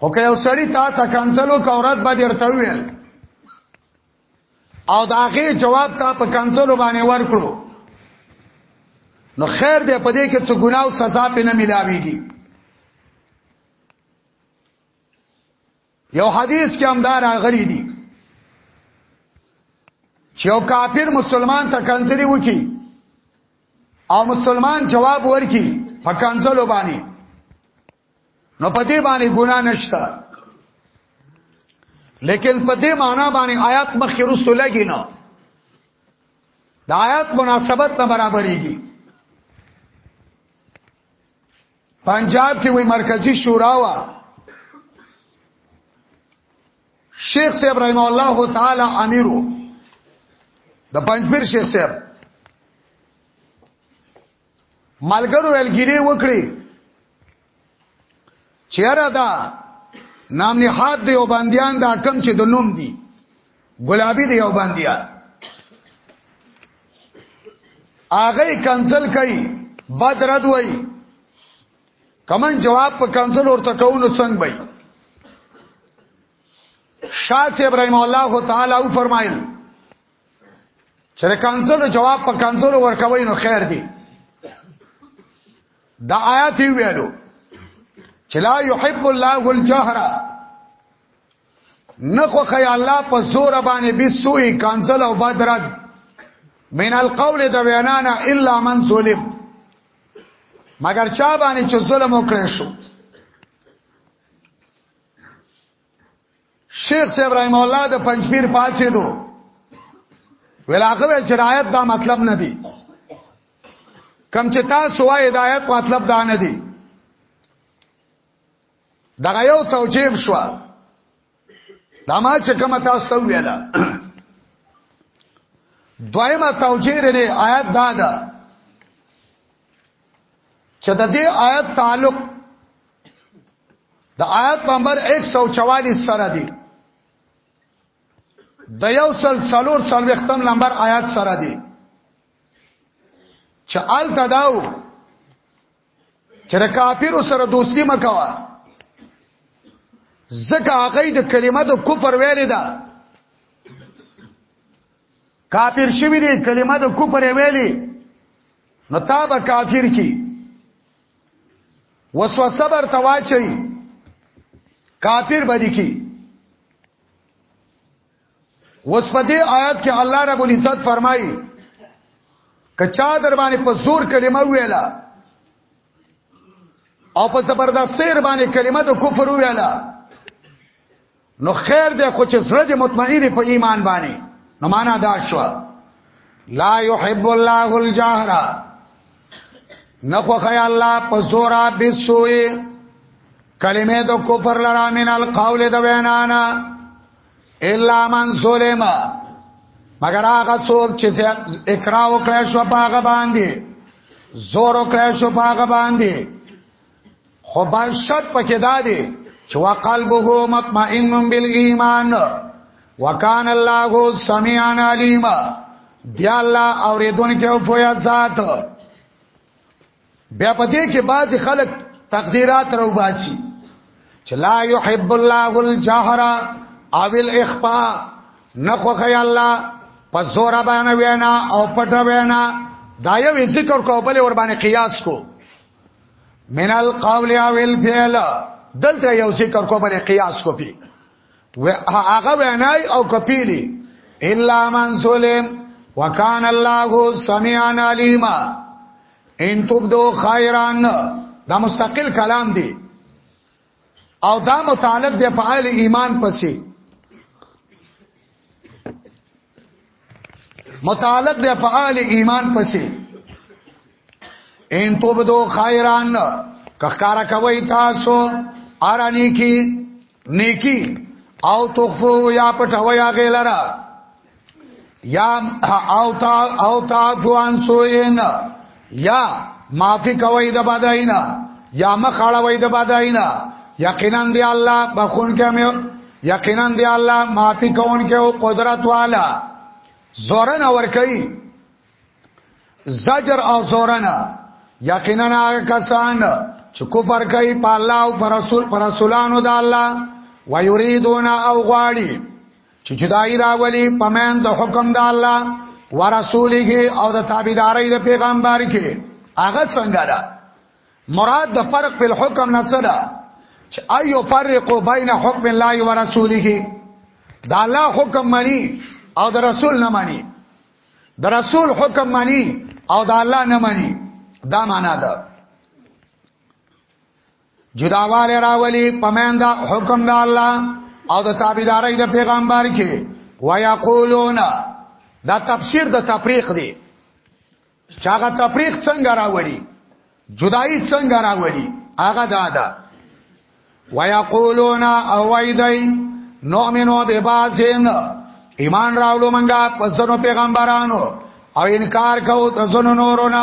خو که یو سړی تا ته کنسلو کورات به درته ویل او دا غي جواب تا په کنسلو باندې ورکړو نو خیر دې په دې کې څه ګناه او سزا په نه ملاويږي یو حدیث کې هم دا راغلي دي چې یو کافر مسلمان ته کنځلي وکي او مسلمان جواب ورکي په کنځلو باندې نو په دې باندې ګنا نشته لیکن په دې معنا باندې آیات مخکې رسو لګی نه د آیات مناسبت نه برابرېږي پنجاب کې وی مرکزی شورا وا شیخ صاحب رحم الله تعالی امیرو د پنځپیر شیخ صاحب ملګرو الګری وکړي چیرې دا نام نهاد دی او باندیان دا کم چې د نوم دی ګلابي دی او باندیان اغه کنسل کوي بد رد وای کمن جواب په کنسل ورته کوونو څنګه وای شاه ابراهيم الله تعالی او فرمایل چې کانزلو جواب په کانزلو ورکوي نو خیر دی دا آیات ویلو چې لا يحب الله الجهر نخو خی الله په زور باندې بسوی کانزل او بدرد من القول د وینانا الا من ظلم مگر چا باندې چې ظلم وکړ شو شیخ صاحب رحم الله د پنځپیر پاتې دو ولاغه شرایط دا مطلب نه دی کم چې تاسو وای هدایت مطلب دا نه دی دا یو توجیب شو دا ما چې کوم تاسو ته ویلا دویمه توجیه لري آیات دا ده چې د دې آیت تعلق د آیت نمبر 144 سره دی د یو سل څلور څلوختم نمبر آیات سره دی چې آل تداو چې کافر سره دوستی مکوا زکه هغه د کلمه د کفر ویل ده کافر شوی دی کلمه د کفر ویلي نو تا به کافر کی وسوسه بر تواچي کافر بدی کی وسفدی آیات کې الله رب العزت فرمایي کچا در باندې په زور کلمه ویلا او په زبردست سیر باندې کلمه د کفر ویلا نو خیر دی خو چې زړه دې مطمئن په ایمان باندې نو معنا دا شو لا يحب الله الجهر نخو خی الله په زورا بسوی کلمه د کفر لرا من القول د وینانا الا من ظلم مگر هغه څوک چې اقرا وکړ شو په هغه باندې زور وکړ شو په هغه باندې خو بل شرط پکې دا دی چې وقلبه مطمئن بالایمان وکان الله سميعا عليما دی الله اوریدونکو او فویا ذات بیا پدې کې بعض خلک تقدیرات راو باسي چې لا يحب الله الجهر او الاخفاء نخو خی الله په زور باندې وینا او پټ وینا دا یو ذکر کو بل ور باندې قیاس کو من القول او الفعل دلته یو ذکر کو باندې قیاس کو پی هغه وینای او کپیلی الا من سلم وکان الله سميعا عليما ان تبدو خيرا دا مستقل کلام دی او دا متعلق دی په اهل ایمان پسې متعلق دی په اهل ایمان پسې ان تو بدو خیران کخکارا کوي تاسو ارانی کی نیکی او تخفو یا پټوي هغه لره یا او تا او تا فوان سوین یا معافی کوي د بداینا یا مخړوي د بداینا یقینا دی الله بخون کې مې یقینا دی الله معافی کون کې او قدرت والا زورن اور کوي زجر او زورن یقینا هغه کسان چې کفر کوي په الله او پر رسول پر رسولانو د الله ويريدون او غواړي چې جدای راولي پمن د حکم د الله ورسوله او د تابعداري د پیغمبر کې هغه څنګه ده مراد د فرق په حکم نه څه ده چې ايو فرق بین حکم الله و رسوله دا الله حکم مني او د رسول نه مني د رسول حکم مني او د الله نه مني دا معنا ده جداواله راولي پمندا حکم د الله او د تابعداري د پیغمبر کې ويقولون دا تفسیر د تفریق دی چاغه تفریق څنګه راوړي جدائی څنګه راوړي هغه دا ده ويقولون اويدای نؤمنو ببازین ایمان راوړو مونږه په زنو پیغمبرانو او انکار کوو د زنو نورونه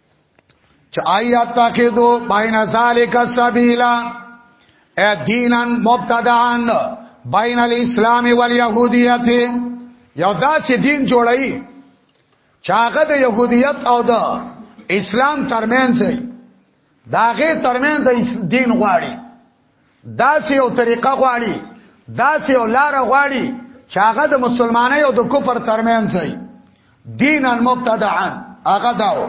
چا یتخذو بین ذالک سبیلا دینن مبتدعن بین الاسلام والیهودیت یو داسې دین جوړی چاغه د يهودیت او د اسلام ترمنځ داغه ترمنځ دین غواړي دا سه یو طریقه غواړي دا سه یو لار غواړي چې هغه د مسلمانۍ او د کفر ترمنځ دی دینن مبتدعن هغه داو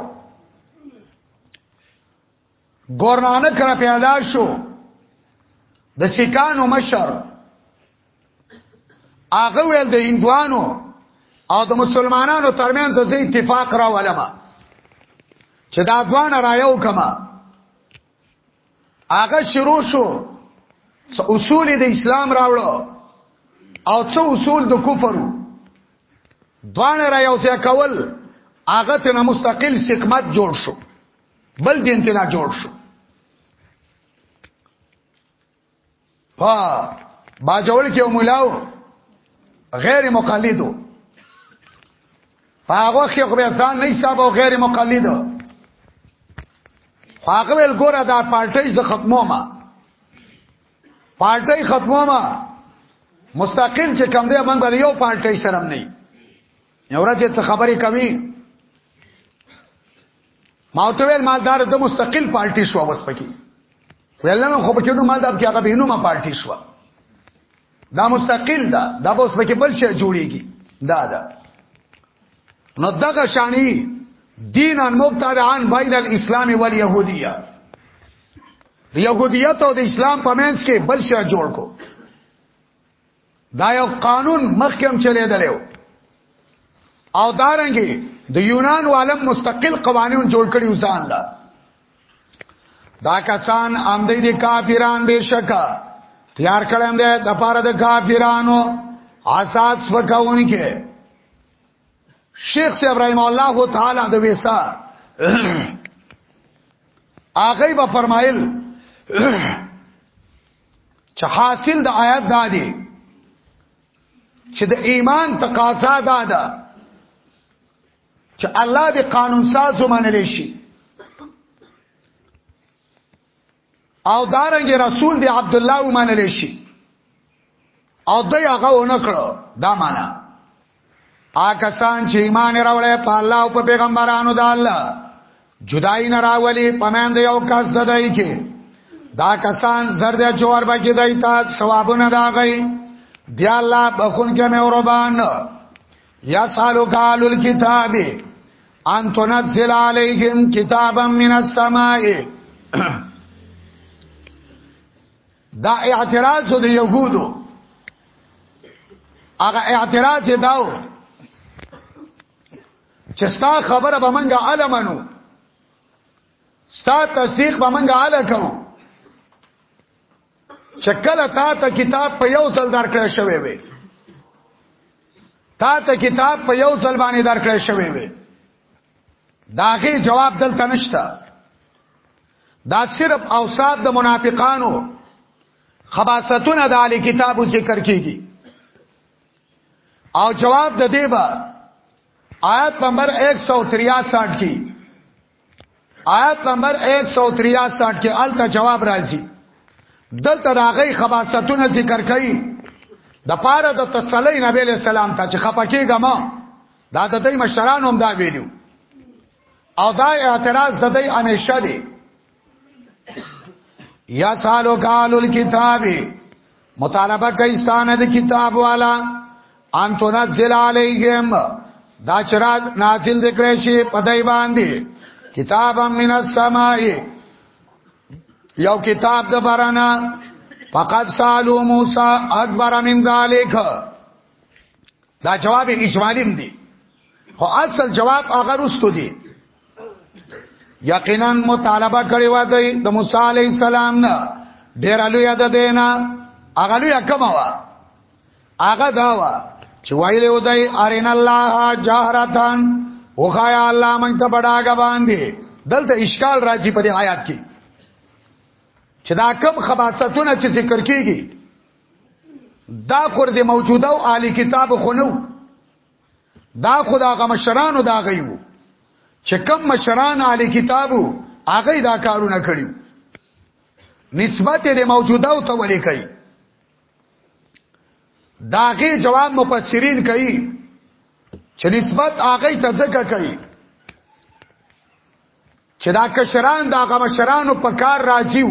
ګورنانه کړه پیدا شو د سکانو مشر هغه ویل د هندوانو او د مسلمانانو ترمنځ زې اتفاق را ولما چې دا دوان را یو کما هغه شروع شو څو اصول د اسلام راوړو او څو اصول د کفر دوانه را یو ځای کول هغه ته مستقل حکمت جوړ شو بل دین ته جوړ شو په باجوړ کې مولاو غیر مقلدو هغه کې خو به ځان نه حساب او غیر مقلد هغه ول ګوره دا پارټي ز ختمو ما پارټي ختمو ما مستقیم چې کم دی موږ بل یو پارټي سره نه یو ورځ چې خبرې کوي ما ته ویل مالدار د مستقل پارټي شو وس پکې ویلنه خو پکې نو مالدار کې هغه به نو ما پارټي شو دا مستقل ده دا به اوس پکې بل شي جوړيږي دا ده نو دغه شانی دین ان مبتدعان بین الاسلام والیهودیه د یهودیت او د اسلام په منځ کې بل شی جوړ کو دا یو قانون مخکم چلی دلیو او دارنګي د یونان والم مستقل قوانین جوړ کړي وسان لا دا کسان امدې دي کافران بشکا تیار کړم دې د پاره د کافرانو آسات سپکاون کې شیخ سی ابراهیم الله تعالی د ویسا هغه به فرمایل چې حاصل د آیات دا دی چې د ایمان تقاضا دا ده چې الله د قانون ساز ومنل شي او دارنګ رسول دی عبد الله ومنل شي او دوی هغه ونکړو دا معنا پاکستان چې ایمان راوړې په الله او په پیغمبرانو د الله جدای نه راولي پمند یو کس ددای کې دا کسان زرد جوار بګی دای تا ثوابونه دا غي دی الله بخون کې مې اوربان یا سالو کال الكتاب ان تنزل علیهم کتابا من السماء دا اعتراض د يهودو هغه اعتراض داو چې ستا خبره به منګه علمنو ستا تصدیق به منګه اله کوو چکل تا ته کتاب په یو ځل درکړی شوی وي تا ته کتاب په یو ځل باندې درکړی شوی وي داغه جواب دلته نشته دا صرف اوصاف د منافقانو خباستونه د علی کتابو ذکر کیږي او جواب د دې با آیت نمبر 163 کې آیت نمبر 163 کې الته جواب راځي دلته راغی خباستونه ذکر کړي د پاره د تسلی نبی له سلام ته چې خپکیګم دا د دې مشران هم دا ویلو او دا اعتراض د دې همیشه دی یا سالو کالو الكتاب مطالبه کوي ستانه د کتاب والا ان تنزل علیهم دا چرات نازل دکړې شي په دای باندې کتابا من السماء یو کتاب د بارانه فقط سالو موسی اکبر من ذالک دا جواب اجمالیم دی خو اصل جواب هغه رستو دی یقینا مطالبه کړی و د موسی علی السلام نه ډیر لوی یاد دینا هغه لوی کما وا هغه دا وا چې وایلی و دای ارین الله جهرتان او خایا الله مونږ ته بډاګه باندې دلته اشکال راځي په دې آیات کې چې دا کم خباستونه چې ذکر کیږي دا خور دې موجوده او عالی کتاب خونو دا خدا غ مشرانو دا غيو چې کم مشران علی کتابو هغه دا کارونه کړیو نسبت د موجوده او ته ولې کوي داغه جواب مفسرین کوي چې نسبت هغه ته ځکه کوي چې دا کشران دا غمشرانو په کار راځیو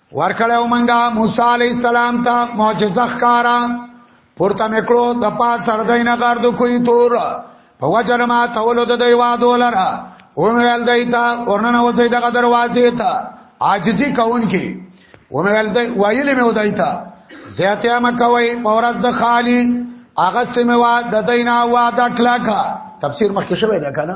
ورکړیو منګه موسی علی السلام ته معجزه ښکارا پورته میکړو د پا سر دینه غرد کوی تور په وجر ما تولو د دی وادو لره او ویل دیتا ورننه وځي دغه دروازې ته عاجزی کون کی او ویل دی ویل می ودایتا زیاتیا مکوي پورز د خالی هغه سیمه وا د دینا وا د کلاکا تفسیر مخکې شوی دا کنه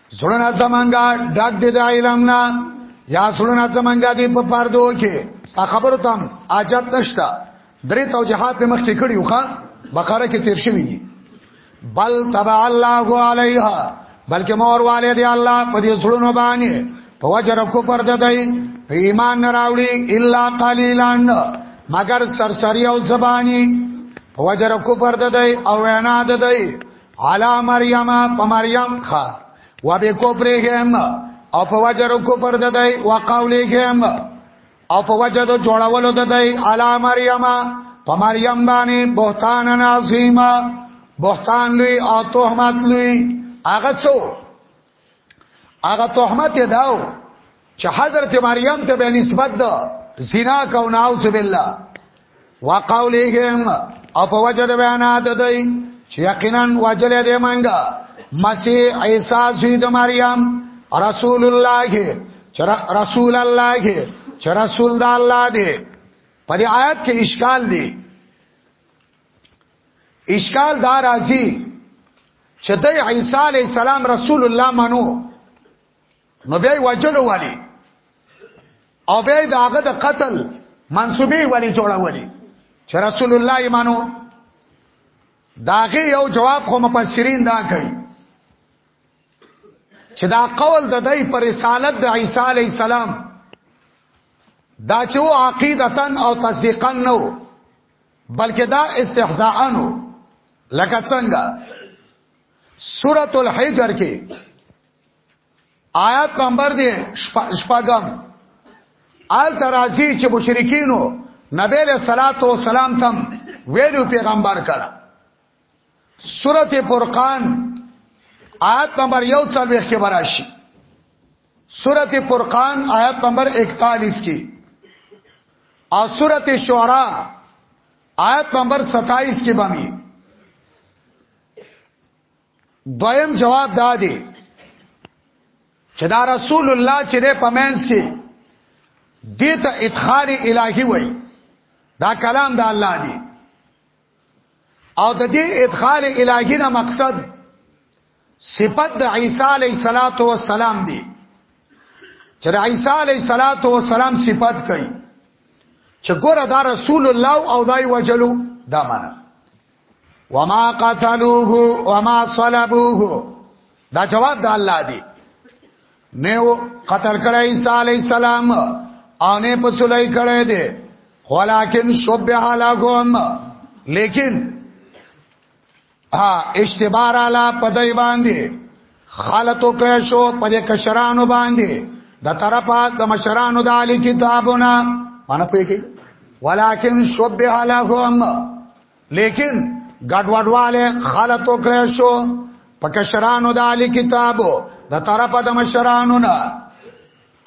زړونه زمانګه ډک دي د علم نه یا زړونه زمانګه دي په پردو کې ستا خبرو تم اجازه نشته درې توجيهات په مخ کې کړی وخا بقره کې تیر شوی دي بل تبع الله علیها بلکې مور والے دی الله په دې زړونو باندې په وجر کو پر ددای ایمان نه راوړي الا قلیلان مگر سرسری او زبانی په وجر کو پر ددای او وینا ددای علی مریم په مریم خا و به کوپرهم او په وجر کوپر ددای او قولهم او په وجه د جوړولو ددای علی مریم په مریم باندې بهتان عظیمه بهتان لوی او تهمت لوی هغه څو هغه تهمت داو چې حضرت مریم ته به نسبت ده زنا کو نعوذ بالله وقولهم او په وجه د بیانات دی چې یقینا وجل دې منګه مسیح عیسی زوی د مریم رسول الله چر رسول الله چر رسول د الله دی په دې آیت کې اشکال دی اشکال دا راځي چې د عیسی علی السلام رسول الله منو نو بیا وجلو والی او بیا د هغه د قتل منسوبي والی جوړولې چې رسول الله ایمانو داغه یو جواب خو مفسرین دا کوي چې دا قول د دای پر رسالت د عیسی علی السلام دا چې عقیدتن او تصدیقا نو بلکې دا استهزاءانو لکه څنګه سورۃ الحجر کې آیات نمبر دی شپږم آل ترازی چې مشرکینو نبی له صلوات و سلام تم ویلو پیغمبر کړه سورته فرقان آیت نمبر 41 کې براشي سورته فرقان آیت نمبر 41 کې او سورته شعرا آیت نمبر 27 کې باندې دویم جواب دا دی چې دا رسول الله چې د پمنس کې دته ادخال الهي وای دا کلام د الله دی او د دې ادخال الهی نه مقصد صفت د عیسی علیه صلاتو والسلام دی چې عیسی علیه صلاتو والسلام صفت کوي چې ګوره دا رسول الله او دای وجلو دا معنا وما قتلوه وما صلبوه دا جواب د الله دی نه و قتل کړی عیسی علی السلام او نه په سولای کړی دی ولکن شبه لهم لیکن ها اشتبار علا پدای باندې خلط وکړ شو په دې کشرانو باندې د طرفه د مشرانو د علی کتابونه معنی پوهیږي ولکن شبه لهم لیکن ګډوډواله خلط وکړې شو په کشرانو د علی کتابو د طرفه د مشرانو نه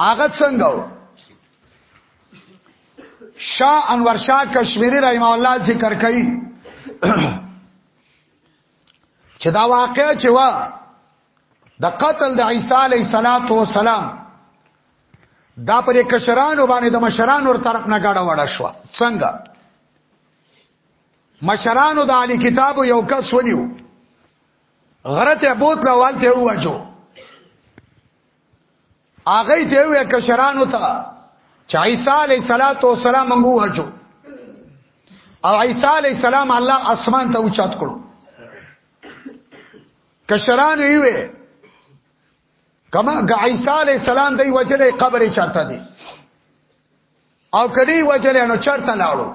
هغه څنګه شاه انور شاه کشمیری رحم الله ذکر کوي چې دا واقع چې وا د قتل د عیسی علی صلوات و سلام دا پر کشرانو باندې د مشرانو تر طرف نه گاډه وړه شو څنګه مشرانو د علی کتابو یو کس ونیو غره ته بوت لوالته وواجو هغه ته وې کشرانو ته چې عیسی علی صلوات و سلام موږ وواجو او عیسی علی السلام الله اسمان ته اوچات کړو کشرانو یې وې کما عیسی علی السلام دی وجره قبر چارته دی او کدی وجل نو چرته لاړو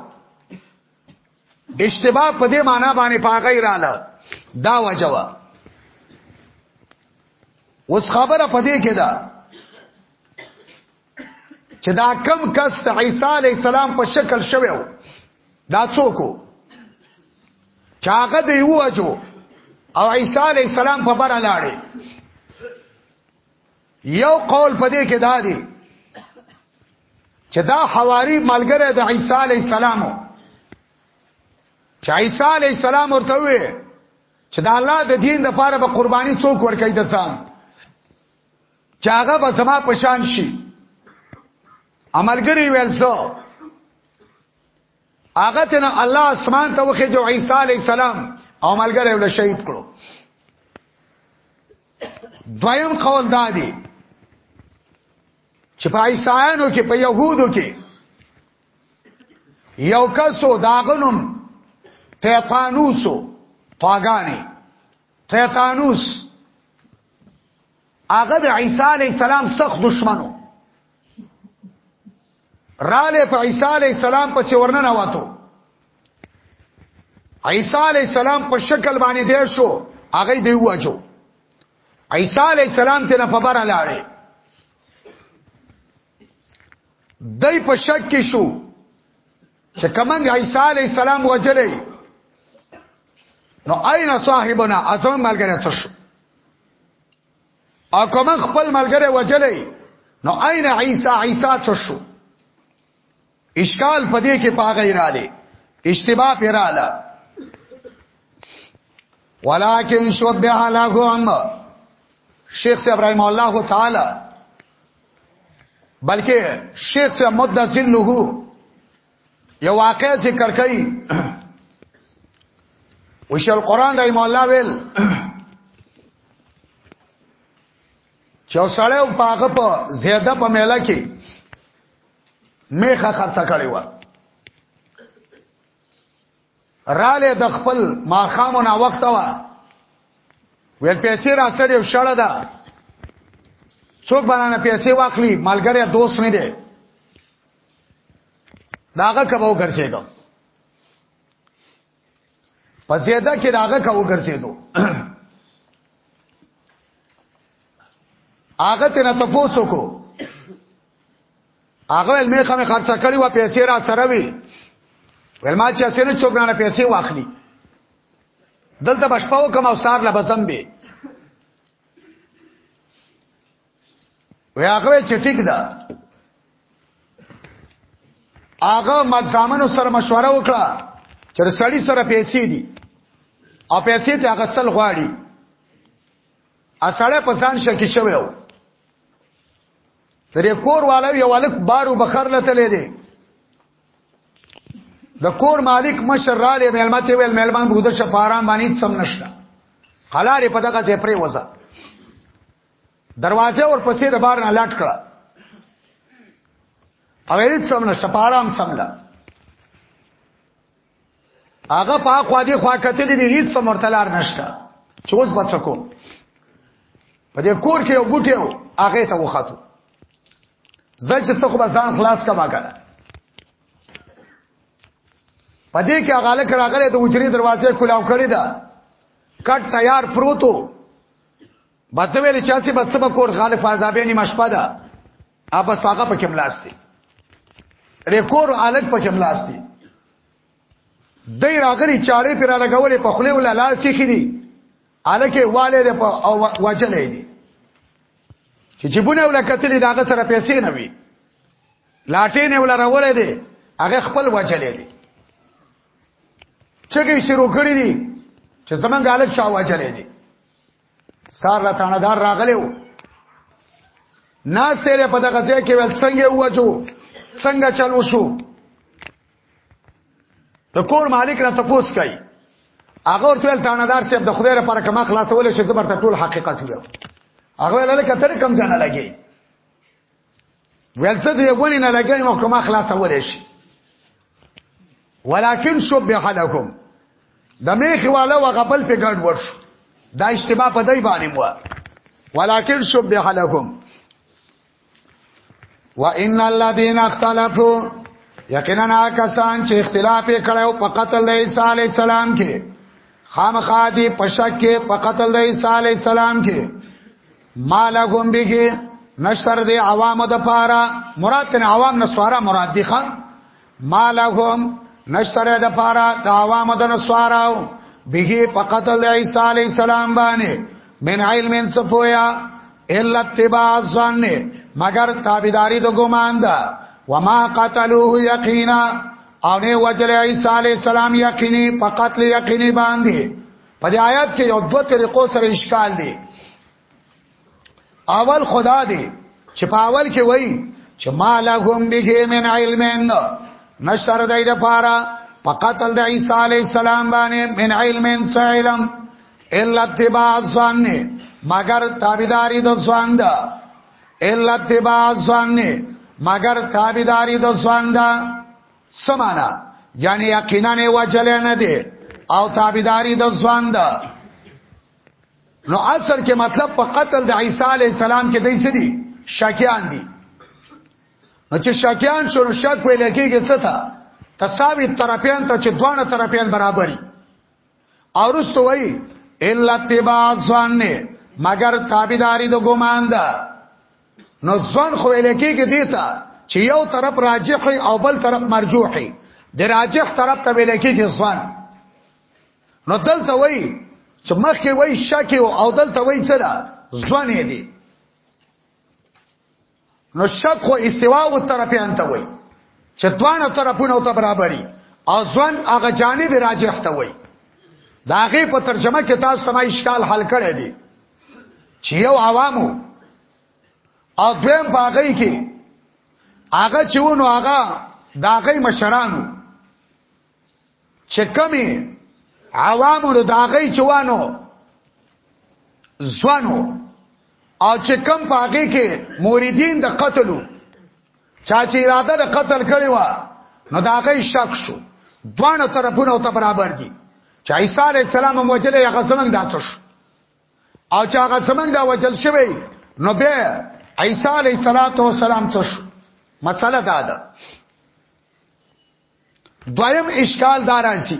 اشتباه په دې معنی باندې پاغی رااله دا وجوه اوس خبره په دې کې ده چې دا کم کس ته عیسی علی السلام په شکل شویو دا څوک چاغه دی وځو او عیسی علی السلام په بره لاړې یو قول په دې کې دا دی چې دا حواری ملګری د عیسی علی السلام چې عیسی علی السلام ورته وی چې دا الله د دین د پاره به قرباني څوک ورکړي د ځان چې هغه به زما پشان شي عملګری ویل سو هغه ته نه الله اسمان ته وخه جو عیسی علی السلام او ملګری ول شهید کړو دویم قول دا دی چې په عیسایانو کې په يهودو کې یو کسو داغنم تیتانوسو طاغانی تیتانوس هغه د عیسی علی السلام سخت دشمنو رااله په عیسی علی السلام په چورننه واتو عیسی علی السلام په شکل باندې دیر شو هغه دی واجو عیسی علی السلام ته نه فبر لاړې دای په شک کې شو چې کمن عیسی علی السلام وجلې نو اين صاحبنا ازم ملګری څه شو او کوم خپل ملګری وجلې نو عین عیسی عیسی څه شو اشکال پدې کې پاغه ایراله اشتباه پیراله ولکن شبه لهم شیخ سے ابراهیم الله تعالی بلکې شیخ سے مدذله یو واقع ذکر کړي وشل قران رحم الله ویل چاو سړی او پاغه په زیاده په میله کې میخه خرڅه کړی و رااله د خپل ماخامو نا وخت وا ویل پیسې را سره یو شړه ده څوک باندې پیسې واخلي مالګره دوست نه دی داغه کبو ګرځېدو پسېدا کې داغه کبو ګرځېدو هغه ته نه تاسو کو هغه ول میخه می خرڅ کړی و پیسې را سره وی ول ما چې سره څوک نه پیسې واخلي دلته بشپاو کوم او سار لبزم به وی هغه چې ټیک ده هغه مدزامنو سره مشوره وکړه چې سړی سره پیسې دي او پیسې ته اغستل غواړي اسړه پسان شکی شوی و درې کور والا یو الک بارو بخر لته لیدي د کور مالک مشر را لې ملمته ویل ملمان بود شفاران باندې سم نشته قلاره په دغه ځای پرې وځه دروازه ور پسې د بار نه لاټ کړه اویل سم نشته پارام سم ده هغه په خوا دې خوا کتلې دي هیڅ مرتلار نشته چې اوس بچکو په دې کور کې یو بوټي او هغه ته وخاتو زه چې څه خو به ځان خلاص کما کنه په دې کې هغه لکه راغله د وجري دروازې کولاو کړی دا کټ تیار پروتو بد ویل چا سي بد سبا کور خالف عذابې نیمه شپه ده اپس هغه په کملاس دي ریکور الګ په کملاس دي دای راغلی چاړې پر لګولې په خله ولا لاسې خېدي الکه والي ده او وجلې دي چې جبونه ولا کتلې داغه سره پیسې نه وي لاټې نه ولا راولې دي هغه خپل وجلې دي چګې شروع کړې دي چې زمونږ الک شاو وجلې دي سار لا تاندار راغلی وو ناس تیرې په دغه ځای کې ول څنګه وځو څنګه چل وشو د کور مالک را تپوس کوي هغه ورته ول تاندار صاحب د خدای لپاره کما خلاصول شي زبر ته ټول حقیقت ویل هغه لاله کتر کم ځنه لګي ولڅ دې ونی نه لګي محکمه خلاصول شي ولکن شبه لكم د میخ والا وغبل په ګډ ورشو دا اشتباه په دای باندې مو ولکن شبه لكم وان الذين اختلفوا یقینا کسان چې اختلاف کړو په قتل عیسی علی السلام کې خامخادي پشک کې په قتل عیسی علی السلام کې مالهم به نشر دی عوام د پارا مراد کنه عوام نسوارا مراد دی خان مالهم نشر د پارا د عوام د نسواراو به په قتل عیسی علی السلام باندې من علم صفویا الا اتباع ظن مگر تابعداري د ګمان ده وما قتلوه یقینا او نه وجل عیسی علی السلام یقیني په قتل یقیني باندې په دې آیات کې یو دوه طریقو سره اشکال دی اول خدا دی چې په اول کې وایي چې مالهم به من علم نشر دای د پاره په قتل د عیسی علی السلام باندې من علم سعلم الا اتباع الظن مگر تابعداري د ځوان ده الا اتباع الظن مگر تابعداري د ځوان ده سمانا یعنی یقینا نه وجل نه دی او تابعداري د ځوان ده نو اصل کې مطلب په قتل د عیسی علی السلام کې دی څه دي شکیان دي نو چې شکیان شو شک ویل کېږي څه ته تساوی طرفین ته چې دوه طرفین برابرۍ او رستو وای الا تبا ځان مگر تابعداري د ګمان ده نو ځان خو الکیږي دیتا چې یو طرف راجح او بل طرف مرجوح دی راجح طرف ته الکیږي ځان نو دلته وای چې مخکې وای شک او دلته وای څه ده ځان دی نو شک خو استوا او طرفین ته وای چې دوانه طرفونه ته برابرۍ او ځوان هغه جانب راجح ته وای دا هغه په ترجمه کې تاسو ته ما اشکال حل کړی دی چې یو عوامو او دویم باغی کې هغه چېونو هغه داغی مشرانو چې کمی عوامو د داغې چوانو ځوانو او چې کم پاګه کې موریدین د قتلو چا چې اراده د قتل کړی و نو دا غي شک شو دوه طرفونه ته برابر دي چې عیسی علی السلام هم وجل یا غسمنګ داتش او چې هغه سمنګ دا وجل شوی نو به عیسی علی السلام څه مسله دا ده دویم اشکال دا راځي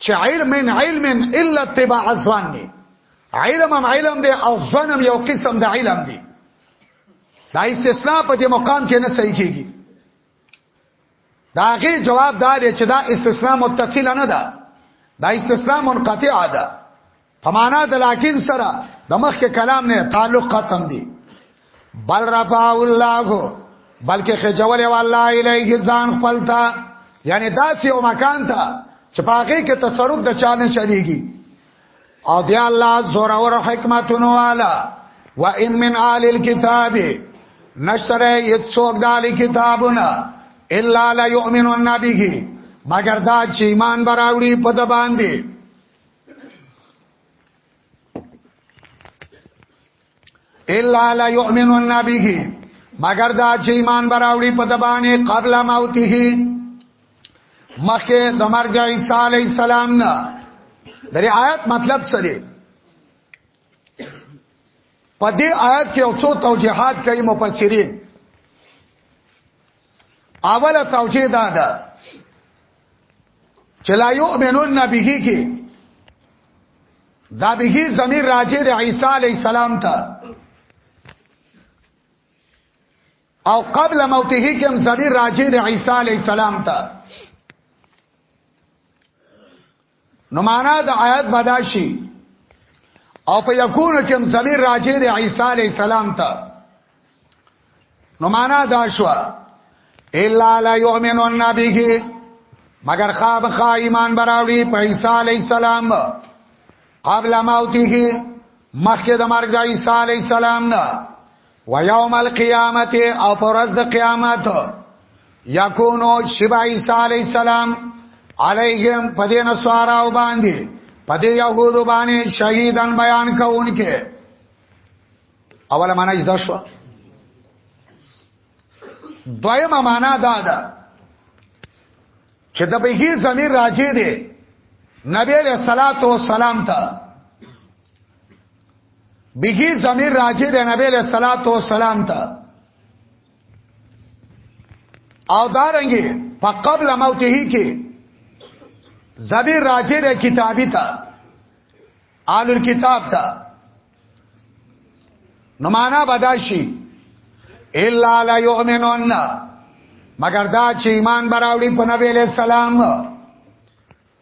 چې علم من علم الا اتباع الظن دی علم هم علم دی او ظن هم یو قسم د علم دی دا استثناء په دې مقام کې نه صحیح کیږي دا غي جواب دا دی چې دا استثناء متصل نه ده دا استثناء منقطع ده په معنا د لکن سره د مخکې کلام نه تعلق ختم دی بل رفع الله بلکې خجول او الله الیه ځان خپلتا یعنی داسې او مکان ته چې پاګه کې تصرف د چانه چلیږي او دی الله زور او حکمتونو والا و ان من آل الكتاب نشره یڅوک د آل کتابونه الا لا یؤمنون به مگر دا چې ایمان براوړي په د باندې الا لا يؤمنون به مگر دا چې ایمان براوړي په دبانې قبل موته مخه د مرګ عیسی علی السلام نه درې آیات مطلب څه دی په دې آیات کې اوڅو توجيهات کوي مفسرین اوله توجيه دا ده چې لا یؤمنون به کې دا به زمير راځي د عيسى عليه السلام ته او قبل موته کې هم زمير راځي د عيسى عليه السلام ته نو معنا د آیات بداشي او په یکونو کې زمير راځي د عیسی علی السلام ته نو معنا دا شو الا لا یؤمنون به مگر خواب خا ایمان براوړي په عیسی علی السلام قبل موته مخکې د مرګ د عیسی علی السلام نه و یوم القیامت او پرز د قیامت یکونو شبا عیسی علی السلام علیهم پدې نسوارا او باندې پدې یهودو باندې شهیدان بیان کوونکې اوله معنا یې دا شو دویمه معنا دا ده چې د بهیر زمير راځي دي نبی له صلوات و سلام ته به زمير راځي د نبی له صلوات و سلام ته او دارنګي په قبل موته کې زمير راځي د کتابي ته آل الكتاب ته نو معنا بداشي الا لا يؤمنون مگر دا چې ایمان براوړي په نبی له سلام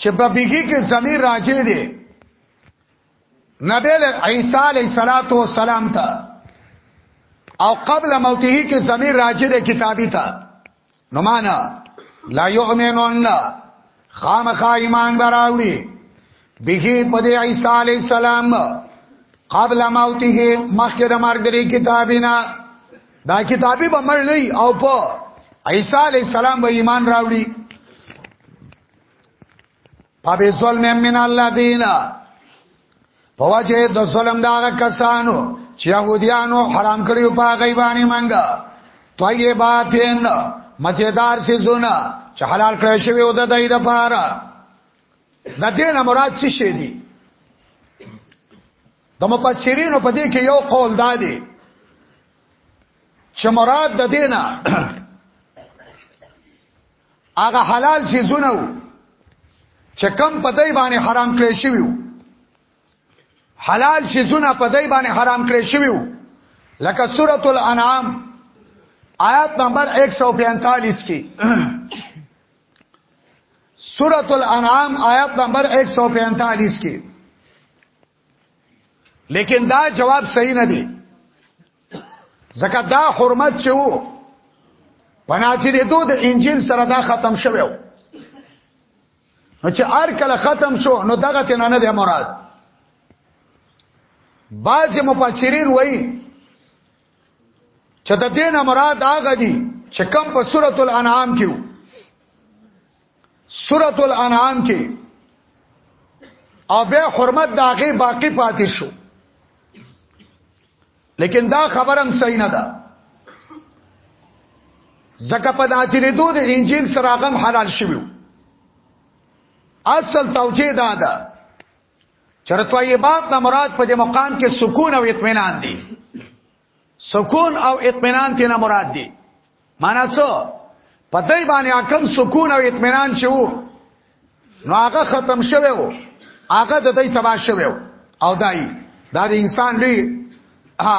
چې په بیګی کې ضمیر راجع دی نبی عیسی علیه الصلاۃ والسلام ته او قبل موته کې ضمیر راجع دی کتابی ته نو معنا لا یؤمنون خامخا ایمان براوړي بیګی په دې عیسی علیه السلام قبل موته مخکې د مرګ لري کتابینا دا کتابي به مړ نه او په عیسی علی السلام به ایمان راوړي پابې ظلم من الله دینا په وجه د ظلم دا کسانو چې يهوديانو حرام کړیو په غیبانی منګه طیباتین مزیدار شي زونه چې حلال کړی شوی او د دې لپاره د دې نه مراد څه شي دي د مفسرینو په دې کې یو قول دا دی چې مراد د دینه هغه حلال شي زونه چې کم په دای باندې حرام کړی شوی حلال شي زونه په دای باندې حرام کړی شوی لکه سورۃ الانعام آیات نمبر 145 کې سورۃ الانعام آیت نمبر 145 کې لیکن دا جواب صحیح نه دی ځکه دا حرمت چې وو پناچې دې دوه د انجیل سره دا ختم شوه نو چې ار کله ختم شو نو دغه تنه نه دی مراد بعض مفسرین وایي چې د دین مراد هغه دي چې کم په سورۃ الانعام کې وو سورۃ الانعام کې او به حرمت د هغه باقی پاتې شو لیکن دا خبرم صحیح نه ده زکه په ناچینې دوه د انجیل سراغم حلال شوی اصل توجیه دا ده چر طیبات نه مراد په دې مقام کې سکون او اطمینان دی سکون او اطمینان ته نه مراد دی معنا څه په دې باندې حکم سکون او اطمینان چې وو نو هغه ختم شوه وو هغه د دې تبا شوه او دای دا د انسان لوی ها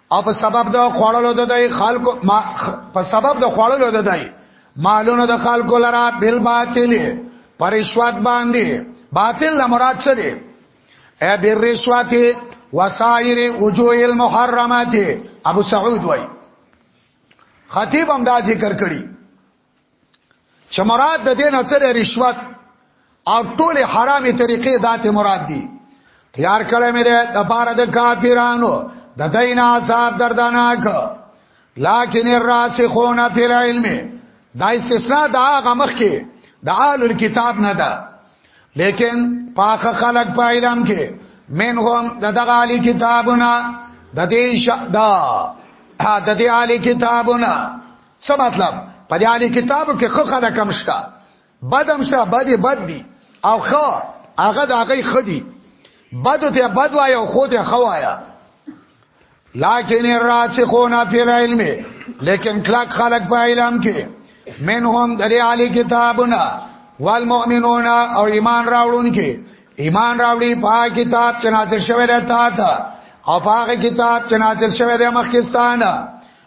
او په سبب د خوړلو د دای خلکو ما په سبب د خوړلو د دای مالونو د خلکو لرا بل باطل پرشوات باندې باطل نه مراد څه دی ا بیر رشوات وسائر وجوه المحرمات ابو سعود وای خطیب هم دا ذکر کړی چې مراد د دین اثر رشوت او ټول حرامي طریقې داتې مراد دي تیار کړم دې د بار د کافرانو د دین عذاب دردناک لکن الراسخون فی العلم دا استثناء دا هغه مخ کې د آل الكتاب نه ده لیکن پاک خلق په علم کې منهم د دغه علی کتابونه د دې شدا د دې علی کتابونه څه مطلب په دې اړه کتابو کې خو خره کم شته بدم شه بد بد دي او خو هغه د هغه خدي بد ته بد وای او خو ته خوایا لکن الراسخون فی العلم لیکن کلک خلق په علم کې منهم دری علی کتابنا والمؤمنون او ایمان راوړون کې ایمان راوړي په کتاب چې نازل شوی دی تا ته او په کتاب چې نازل شوی دی مخکستانه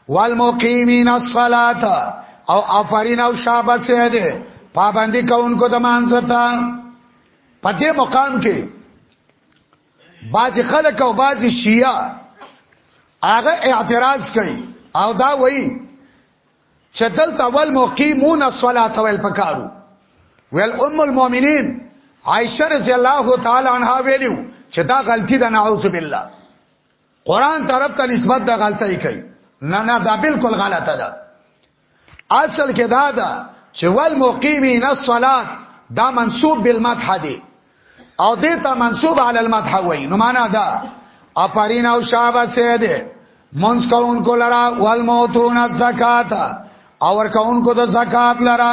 والمقیمین الصلاۃ او افرین او شابسه ده پابندی کوونکو د مانځتا په دې مقام کې باج خلک او باج شیعه هغه اعتراض کوي او دا وایي چې دلته ول مقیمون الصلاۃ ول پکارو ول ام المؤمنین عائشه رضی الله تعالی عنها ویلو چې دا غلطی ده نعوذ بالله قران طرف ته نسبت د غلطۍ کوي نه نه دا بالکل غلطه ده اصل کې دا ده چې ول مقیمین الصلات دا منسوب بالمدح دی او دې ته منسوب علی المدح وای نو معنا دا اپرین او شابه سه دی منس کون کو لرا والموتون الزکات اور کون کو د زکات لرا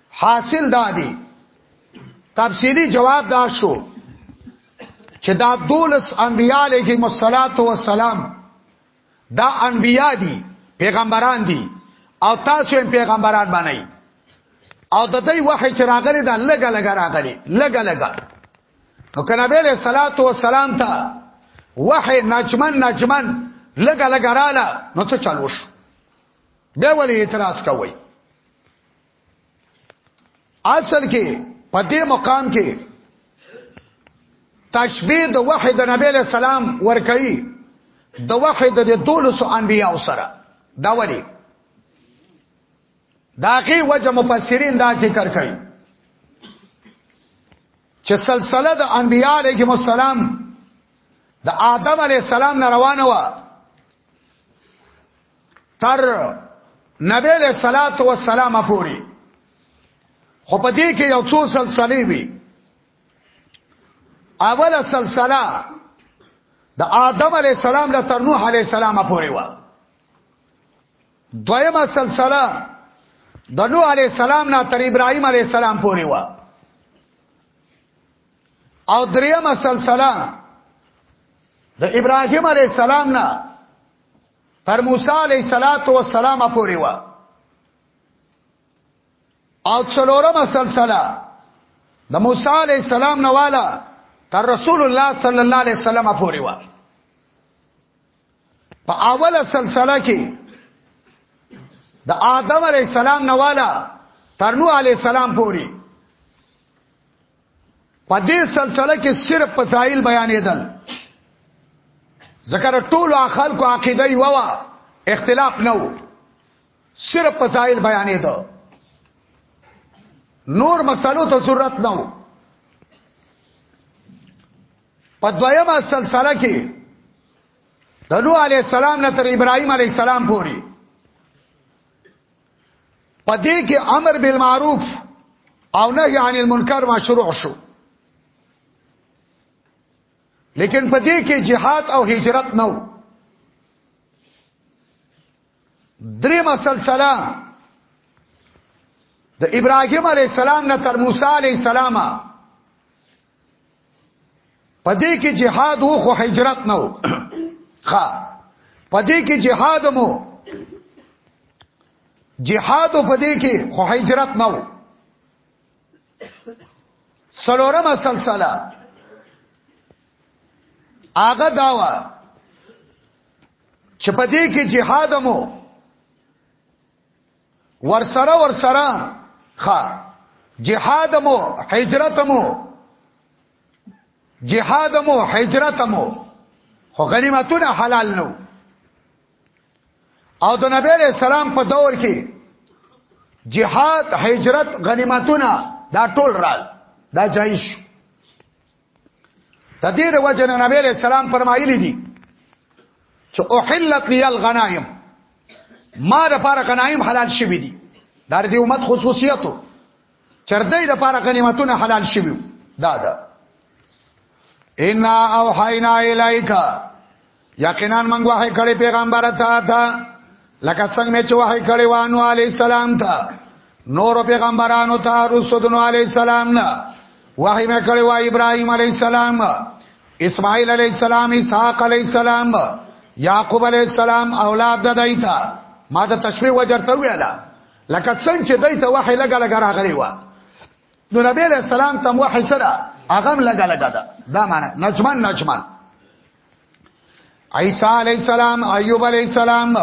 حاصل دا دی تفصیلی جواب دا شو چې دا دولس انبیاء علیهم الصلاۃ والسلام دا انبیاء دي پیغمبران دي او تاسو هم پیغمبران باندې او د دې وحی چې راغلي دا لګ لګ راغلي لګ لګ نو کنه به له صلوات و سلام ته وحی نجمن نجمن لګ لګ رااله نو څه چالو شو به ولې اعتراض کوي اصل کې په دې مقام کې تشبیه د وحی د نبی له سلام ورکړي د وحی د دولس انبیاء سره دا ولی داغي وجه مفسرین دا ذکر کوي چې سلسله د انبیاء علیهم السلام د آدم علی السلام نه روانه و تر نبی له صلوات و سلام پوری خو په دې کې یو څو سلسله وي اوله سلسله د آدم علی السلام له تر نوح علی السلام پورې و دویمه سلسله د نوح علی السلام نه تر ابراهیم علی السلام پورې و او دریمه سلسله د ابراهیم علی السلام نه تر موسی علیه صلوات و سلام پورې و او څلورمه سلسله د موسی علیه السلام نه والا تر رسول الله صلی الله علیه وسلم پورې و په اوله سلسله کې د آدم علیه السلام نه والا تر نوح علیه السلام پورې په دې سلسله کې صرف فضایل بیانېدل ذکر ټول خلکو عقیده یو وا اختلاف نه وو صرف فضایل بیانېدل نور مسلو ته ضرورت نه وو په دویمه سلسله کې د نوح علی السلام نه تر ابراهیم علی السلام پورې پدې کې امر بالمعروف او نهي عن المنکر مشروع شو لیکن پدې کې جهاد او هجرت نه و درې مسلسله د ابراهيم عليه السلام نه تر موسی عليه السلام پدې کې جهاد وو خو هجرت نه وو ښا پدې کې جهاد مو جهاد پدې کې خو هجرت نه وو سلورمه سلسله هغه داوا چې پدې کې جهاد مو ورسره ورسره خا جهاد مو هجرت مو جهاد مو هجرت مو خو غنیمتونه حلال نو او د نبی له سلام په دور کې جهاد هجرت غنیمتونه دا ټول رال دا جایز شو د دې د وجه نه نبی رسول الله فرمایلی دي چې احلت لي الغنائم ما د پاره غنائم حلال شوی دي دا د امت خصوصیتو چرته د پاره غنیمتونه حلال شوی دا ده ان او حینا الیکا یقینا موږ وحی کړی پیغمبر ته تا لکه څنګه چې وحی کړی وانو علی السلام ته نور پیغمبرانو ته رسولونو علی السلام نه وحی مې کړی وا ابراهیم علی السلام اسماعیل علی السلام اسحاق علی السلام یعقوب علی السلام اولاد د دایته ما ته تشبیه وجرته ویلا لکه څنګه چې دایته وحی لګا لګا راغلی و نو نبی علیہ السلام تم وحی سره اغم لګا لګا دا دا معنی نجمن نجمن عیسی علی السلام ایوب علی السلام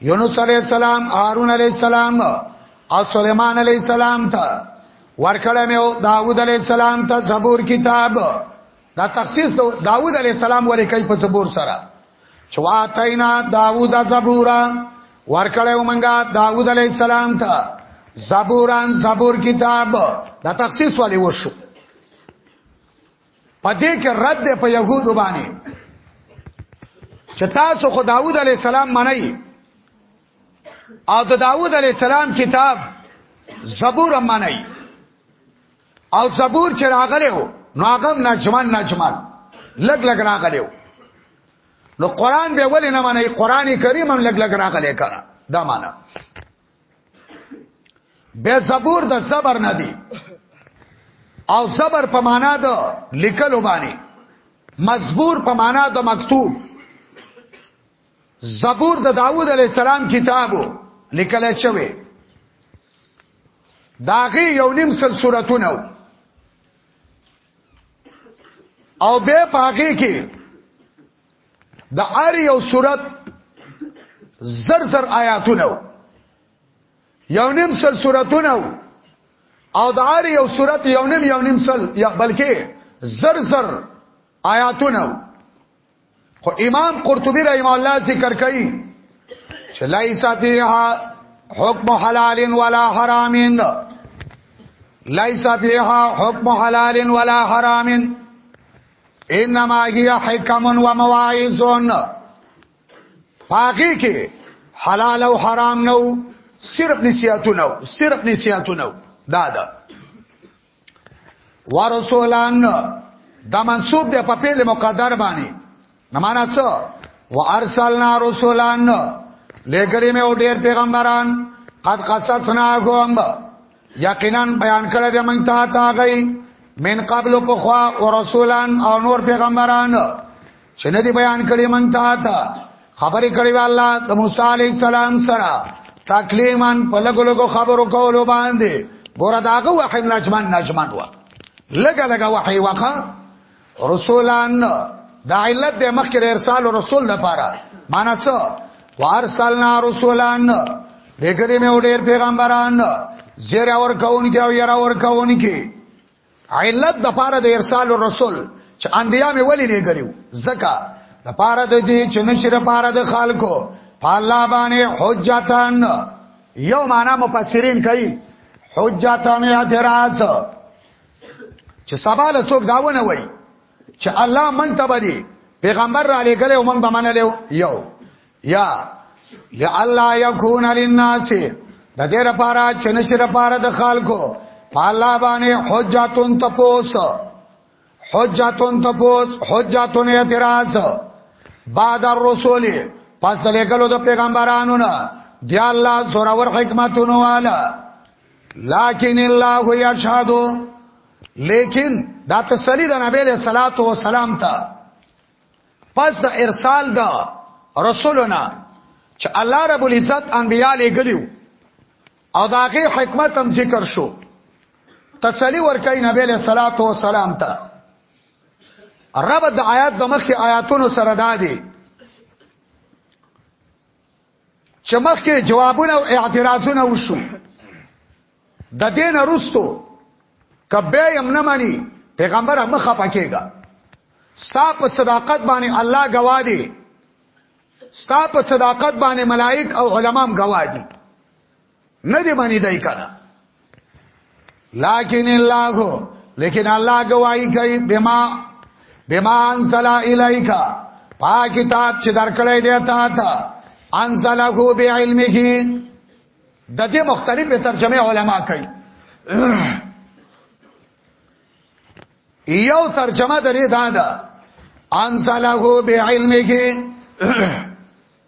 یونس علی السلام هارون علی السلام او سليمان علی السلام ته ورکړه مې داوود علی السلام ته زبور کتاب دا تخصیص داوود علی السلام ولې کوي په زبور سره چواتینا داوود زبورا ورکړه ومنګا داوود علی السلام ته زبوران زبور کتاب دا تخصیص ولې وشو پدې کې رد په يهودو باندې چې تاسو خو داوود عليه السلام منئ او د داوود عليه السلام کتاب زبور منئ او زبور چې راغلی وو نو هغه نجمن نجمن لګ لګ راغلی وو نو قران به ولې نه منئ قران کریم هم لګ لګ راغلی کړه دا معنا به زبور د زبر نه دی او زبر په معنا د لیکلو باندې مزبور په معنا د مکتوب زبور د داوود علی السلام کتابو لیکل شوی داغه یو نیم سل سوراتونه او به پاګه کې د ار یو صورت زر زر آیاتونه یو نیم سل صورتونه او د ار یو صورت یو نیم یو نیم سل یا بلکې زر زر آیاتونه خو امام قرطبی رحم الله ذکر کوي چې لایسا فیها حکم حلال ولا حرام لایسا فیها حکم حلال ولا حرام انما هي حکم و مواعظ پاګه کې حلال او حرام نو صرف نصیحتونه صرف نصیحتونه دا ده ورسولان دا منصوب دی په پیل مقدر باندې نمانا څه وارسلنا رسولان لګری مې او ډېر پیغمبران قد قصصناهم یقینا بیان کړه د مونږ ته تا غي من قبل په خوا او رسولان او نور پیغمبران چې نه دی بیان کړي مونږ ته تا خبرې کړي الله د موسی علی السلام سره تکلیمان په لګو لګو خبرو کولو باندې ګوره داغه وحی نجمان نجمان و لګا لګا وحی وکړه رسولان دا علت د مخکې ارسال رسول د پاره معنا څه وارسلنا رسولان بګری مې وړي پیغمبران زیر اور کون کې او یرا اور کون کې علت د پاره د ارسال رسول چې انبیا مې ولې نه غریو زکا د پاره د دې چې نشر پاره د خلکو پالا باندې حجتان یو معنا مفسرین کوي حجتان اعتراض چې سبا له څوک داونه وای چې الله من ته بدی پیغمبر را لګل او من به منلو یو یا لعلا یکون للناس د دې لپاره چې نشي لپاره د خلکو پالا باندې حجتون تپوس حجتون تپوس حجتون اعتراض بعد الرسول پس لګلو د پیغمبرانو نه دی الله زورور حکمتونو والا لكن الله يشهد لیکن دا تسلی د نبی له صلوات و سلام ته پس د ارسال دا رسولنا چې الله رب العزت انبیاء لګلیو او دا غي حکمت هم ذکر شو تسلی ورکای نبی له صلوات و سلام ته رب د آیات د مخکې آیاتونو سره دادي چې مخکې جوابونه او اعتراضونه وشو د دین رستو کبه يم نه مانی پیغمبر مخه پکېګا ستا په صداقت باندې الله گواه دی ستا په صداقت باندې ملائک او علمام گواه دي نه دی باندې دای کنه لکن الله لیکن الله گواہی کوي بما بما انزل الیک پا کتاب چې درکړې دی تا ته انزله بعلمه د دې مختلفه ترجمه علما کوي یو ترجمه درې دا ده انزله بعلمه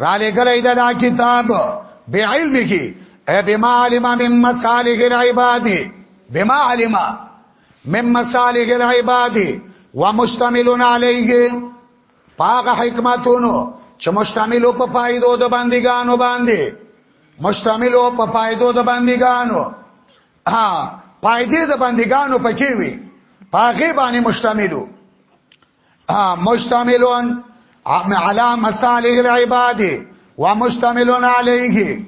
را لګلې دا کتاب به علم کې اي بما علم من مصالح العباد بما علم من مصالح العباد ومشتمل عليه پاک حکمتونو چې مشتمل په فائدو د بندګانو باندې مشتمل په فائدو د بندګانو ها فائدې د بندګانو پکې وي پاګې باندې مشتملو مشتملون علی مصالح العباد ومشتملون علیه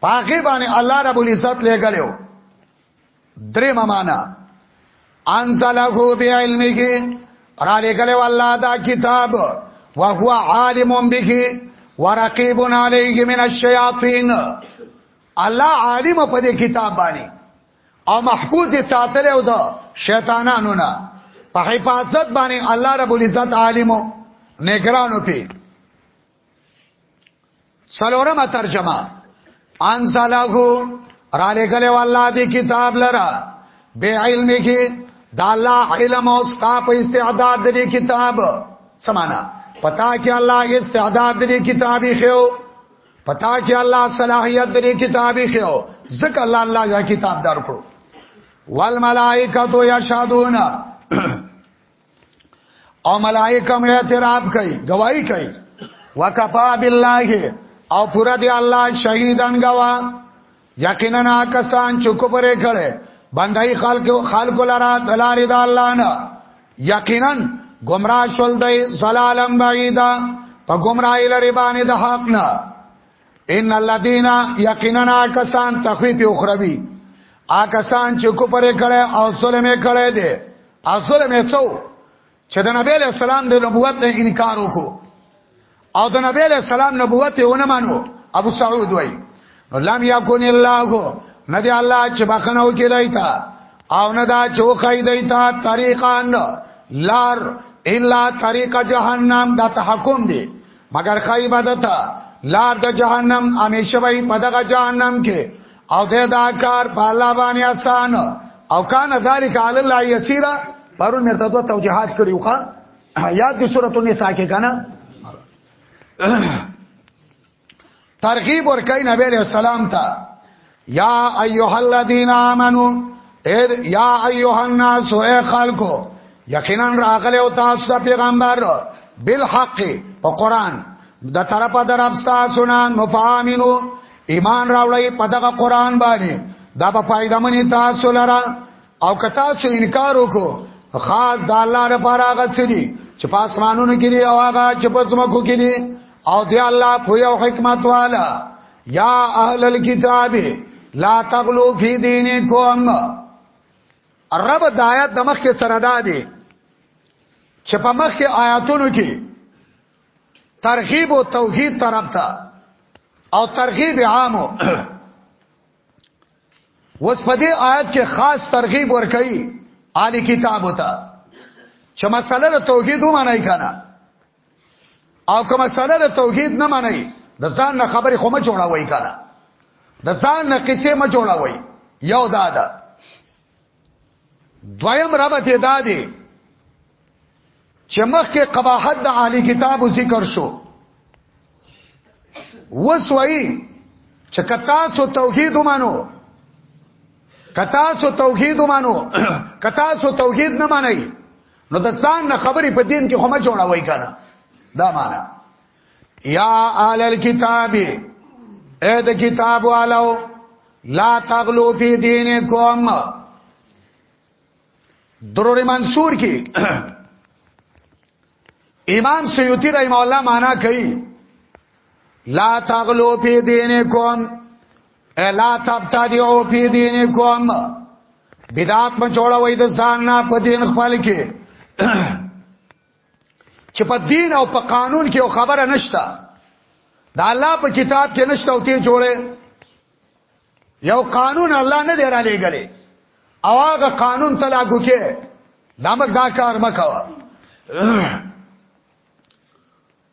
پاکی باندې الله رب العزت لګلو درې معنا انزله بعلمه را لګلو الله دا کتاب وهو عالم به ورقیب علیه من الشیاطین الله عالم په دې کتاب باندې او محفوظ یې ساتلی او د شیطانانو نه په حفاظت باندې الله رب العزت عالمو نگرانو پی سلورم ترجمه انزله را لګلې والله دې کتاب لرا به علم کې دا الله علم او ستا په استعداد دې کتاب سمانا پتا کې الله استعداد دې کتابي خو پتا کې الله صلاحیت درې کتاب خو ځکه الله الله دا کتاب درکړو والملائکه یشهدون او ملائکه مې اعتراف کوي گواہی کوي وکفا بالله او پورا دی الله شهیدان گوا یقینا کسان چې کفر کړي بندای خلق خلق لرا دلاری د الله نه یقینا گمراه شول دی زلالم بعیدا په گمراهی لري باندې د حق نه ان الذين یقینا کسان تخفیف اخروی آ کسان چې کفر کړي او ظلم کړي دي او ظلم یې څو چې د نبی له سلام د نبوت نه انکار وکړو او د نبی له سلام نبوت یې ونه مانو ابو سعود وای نو لم یکون الله نه دی الله چې بخنه وکړي دایتا او نه دا چوخای دایتا طریقان لار الا طریق جهنم دا تحکم دی مگر خای بدتا لار د جهنم همیشه وای په دغه جهنم کې او ده دا کار په الله باندې آسان او کان ذالک علی الله یسیرا پرون مرته دوه توجیهات کړیو ښا یاد دي سورۃ النساء کې کنه ترغیب ور کوي نبی علیہ السلام ته یا ایها الذین آمنو یا ایها الناس اے خلکو یقینا راغله او تاسو ته پیغمبر بالحق په قران د طرفه درف تاسو نه مفامینو ایمان راوړی په دغه قران باندې دا په فائدہ منی تاسو لرا او که تاسو انکار وکړو خاص د الله لپاره هغه څه دي چې په اسمانونو کې دي او هغه چې په زمکو کې دي او دی الله په یو حکمت والا یا اهل الكتاب لا تغلو فی دینکم الرب د آیات د مخ کې سره دادي چې په مخ کې آیاتونو کې ترغیب او توحید طرف ته او ترغیب عامو وس په دې آیت کې خاص ترغیب ورکړي عالی کتاب وتا چې مسله د توحید و معنی کنه او کوم مسله د توحید نه معنی د ځان نه خبرې خو ما جوړاوي کنه د ځان نه قصې ما جوړاوي یو دا ده دویم ربط دا دی چې مخکې قباحت د اهلی کتابو ذکر شو وسوي چې کتا سو توحید مانو کتا سو توحید مانو کتا سو توحید نه مانی نو د ځان نه خبرې په دین کې هم جوړوي کنه دا معنا یا آل الكتاب اے د کتاب والو لا تغلو فی دینکم درور منصور کی امام سیوطی رحم الله معنا کوي لا تغلو فی دینکم لا تبتدعو فی دینکم بدعات مچوړه وای د ځان نه په دین خپل کې چې په دین او په قانون کې یو خبره نشته دا الله په کتاب کې نشته او ته جوړه یو قانون الله نه دی را لېګلې او هغه قانون تلاګو کې دا مګ دا کار مکوا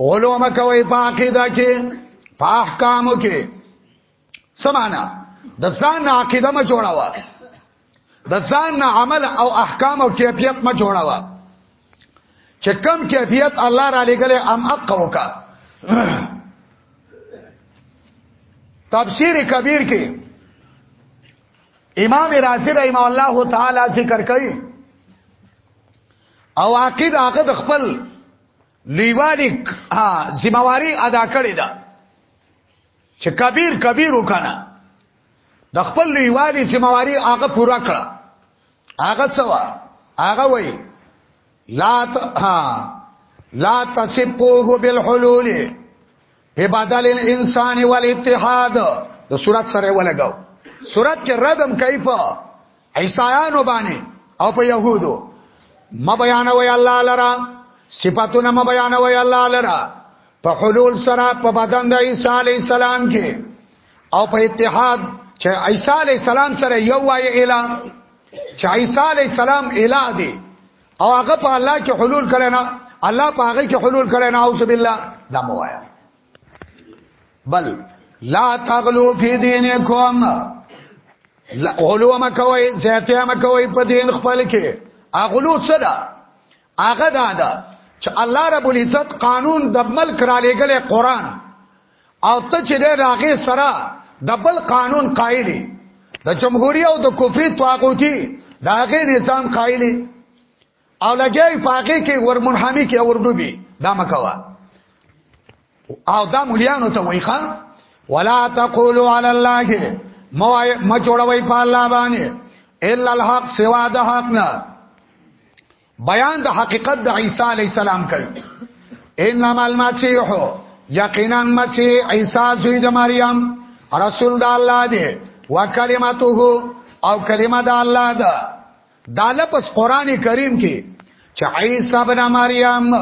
غلو مکوي په عقیده کې په احکامو کې سمانا د ځان عقیده ما جوړاوه د ځان عمل او احکام او کیفیت ما جوړاوه چې کم کیفیت الله را لګلې ام حق وکا تفسیر کبیر کې امام رازی رحمه الله تعالی ذکر کوي او عاقد هغه د خپل لیوالی ذمہواری ادا کړی دا چې کبیر کبیر وکنه د خپل لیوالی ذمہواری هغه پورا کړه هغه څوا هغه وای لا ت ها لا تسبوه بالحلول عبادل الانسان والاتحاد د صورت سره ولګاو صورت کې ردم کوي په عیسایانو باندې او په يهودو ما بیانوي الله لرا صفاتونه ما بیانوي الله لرا په حلول سره په بدن د عیسی علی السلام کې او په اتحاد چې عیسی علی السلام سره یو وای اله چې عیسی علی السلام اله دی او هغه په الله کې حلول کړي نه الله په هغه کې حلول کړي نه اعوذ بالله دا موایا بل لا تغلو فی دینکم لا غلو مکوي زیاته مکوي په دین خپل کې اغلو څه ده هغه دا ده چې الله رب العزت قانون د ملک را لېګلې قران او ته چې د هغه سره د بل قانون قایلی د جمهوریت او د کفري طاغوتی د هغه نظام قایلی او لګي پاګه کې ورمنحمي کې وردوبي دا مکوا او دا مليانو ته وای خان ولا تقولوا على الله ما جوړوي په الله باندې الا الحق سوا د حق نه بیان د حقیقت د عیسی علی السلام کوي انما المسيح یقینا مسیح عیسی زوی د مریم رسول د الله دی وکلمته او کلمه د الله ده دا لپس قران کریم کې چې عیسی ابن مریم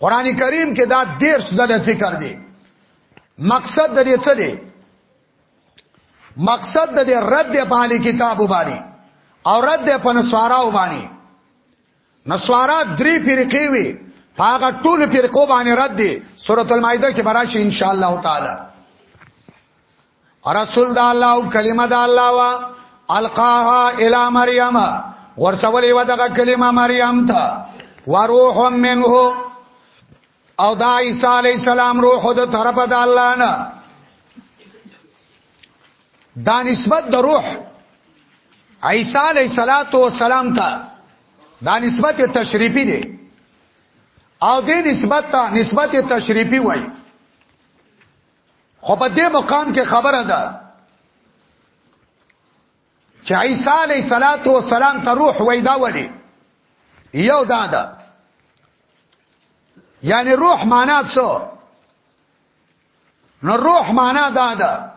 قران کریم کې دا ډیر څه ذکر دی مقصد د دې څه دی مقصد د رد په اهل کتاب باندې او رد په نسواراو باندې نسوارا درې فرقې وي هغه ټول فرقو باندې رد دي سورۃ المائده کې براشي ان شاء الله تعالی رسول د الله او کلمه د الله وا القاها الی مریم ورسولې و دغه کلمه مریم ته وروح منه او دا عیسی علی السلام روح د طرف د الله نه دا نسبت د روح عیسی علی السلام ته دا نسبت تشریفی دی او دې نسبت ته نسبت تشریفی وای خو په دې مقام کې خبره ده چې عیسی علیه صلوات و سلام ته روح وای دا ولی یو دا ده یعنی روح معنا څه نو روح معنا دا ده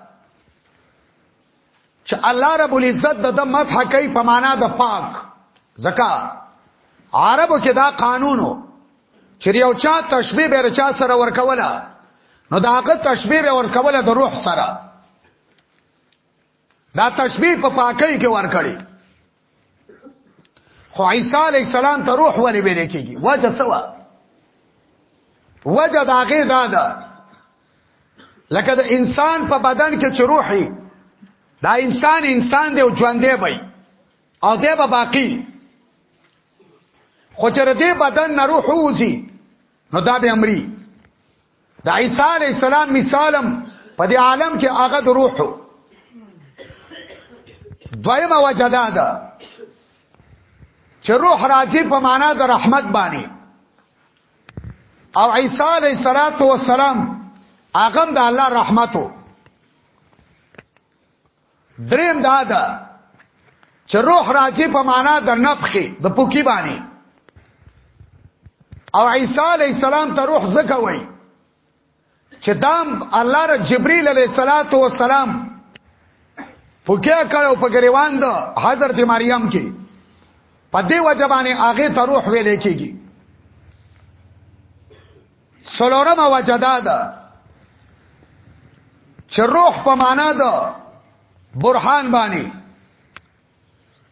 چې الله رب العزت د د مدح کوي په معنا د پاک زکا عربو کې دا قانونو چې یو چا تشبیه به رچا سره ورکوله نو دا هغه تشبیه به ورکوله د روح سره دا تشبیه په پاکۍ کې ورکړي خو عیسی علی السلام ته روح ولې ویل کېږي وجه څه و وجه دا غي دا ده لکه د انسان په بدن کې چې روحي دا انسان انسان دی او ژوند دی وي او دی به باقی خو چې دې بدن نه روح وځي نو دا به امري د عیسی علی السلام مثالم په دې عالم کې هغه د روح دویمه وجه دا ده چې روح راځي په معنا د رحمت باندې او عیسی علی السلام هغه د الله رحمتو دریم دا ده چې روح راځي په معنا د نفخي د پوکی باندې او عیسی علی السلام ته روح زکه وای چې دام الله ر جبرئیل علیه الصلاۃ والسلام پوکیا کړو په غریوان د حضرت مریم کې په دې وجبانه هغه ته روح ویل کېږي څلورمه وجه دا ده چې روح په معنا ده برهان باندې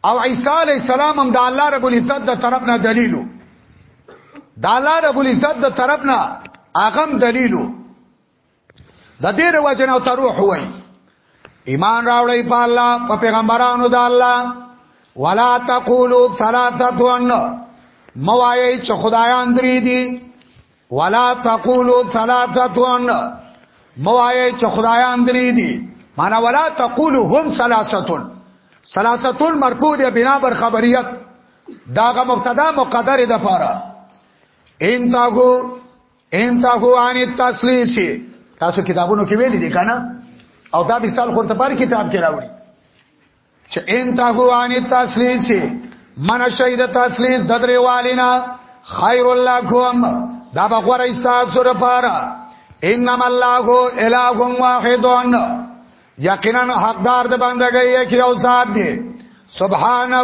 او عیسی علی السلام هم د الله رب العزت د طرف نه دلیلو د الله رب العزت د طرف نه اغم دلیلو د دې وجنه او تروح وای ایمان راوړی په الله په پیغمبرانو د الله ولا تقولوا ثلاثه موایي چې خدایان درې دي ولا تقولوا ثلاثه موایي چې خدایان درې دي معنا ولا تقولوا هم ثلاثه ثلاثه مرفوع دي بنا بر خبریت داغه مبتدا مقدر ده پاره انتهو انتهو عن التسلیس تاسو کتابونو کې ویلي دي کنه او دا مثال خورته پر کتاب کې راوړي چې انتهو عن التسلیس من شهید تسلیس د درې والینا خیر لکم دا به غوړ ایستاسو لپاره انما الله اله واحد یقینا حقدار د بندګۍ یو ذات دی سبحانه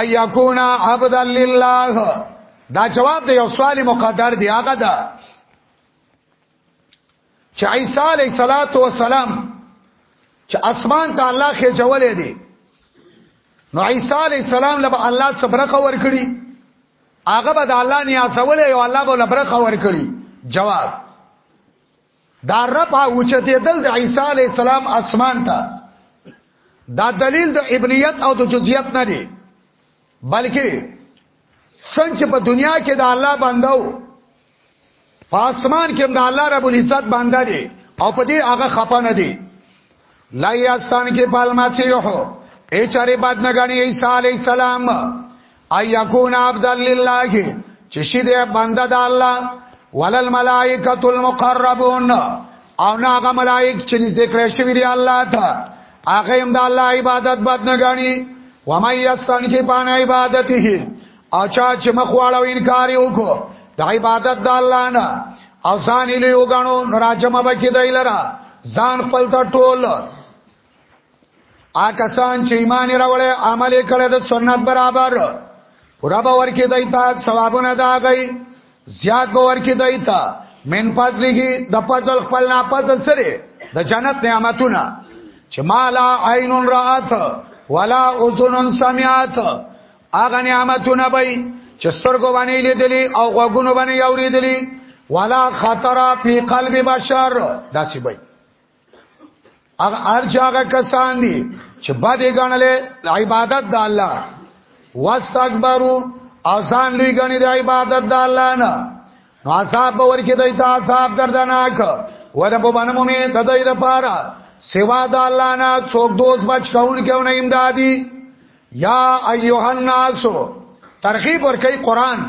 ايکونا عبد لله دا جواب دی یو سوال مقدر دی هغه دا چې عیسی علیه صلوات و سلام چې اسمان ته الله خې جوړې دی نو عیسی علیه السلام له الله څخه برخه ورکړي هغه به د الله نیاسولې او الله به له برخه ورکړي جواب دا رفع اوچتېدل د عیسی علی السلام اسمان ته دا دلیل د ابنیت او د جزئیت نه دی بلکې څنګه په دنیا کې د الله بندو په اسمان کې د الله رب العزت باندې او په دې هغه خپه نه دی لا یاستان کې پالماسیح ای چاره باد نه غنی عیسی علی السلام ایکون عبد لله چې شي دې بنده د الله ولل ملائکۃ المقربون او نه هغه ملائک چې نږدې کړی شوی دی الله ته هغه هم د الله عبادت بد نه غنی و مې یستان کې پانه عبادتې او چا چې مخ واړو انکار یې وکړو د عبادت د الله نه او ځان یې له وګڼو نو راجمه بکې دی لره ځان خپل ته ټول آکسان چې ایمان راوړې عمل کړي د سنت برابر پورا باور کې دی تا ثوابونه دا غي زیات باور کې دی تا من پازلېږي د پازل خپل نه پازل سره د جنت نعمتونه چې مالا عین رات ولا اذن سمعت هغه نعمتونه به چې سترګو باندې لیدلې او غوګونو باندې اوریدلې ولا خطر فی قلب بشر داسې به هغه ارجاګه کسان دي چې باندې غنلې عبادت د الله واستكبروا اذان لوی غني د عبادت د الله نه نو عذاب ورکې دوی ته عذاب دردناک ورب باندې مې د دوی لپاره سوا د الله نه څوک دوست بچ کول کېو نه امدادي یا ایها الناس ترغیب ورکړي قران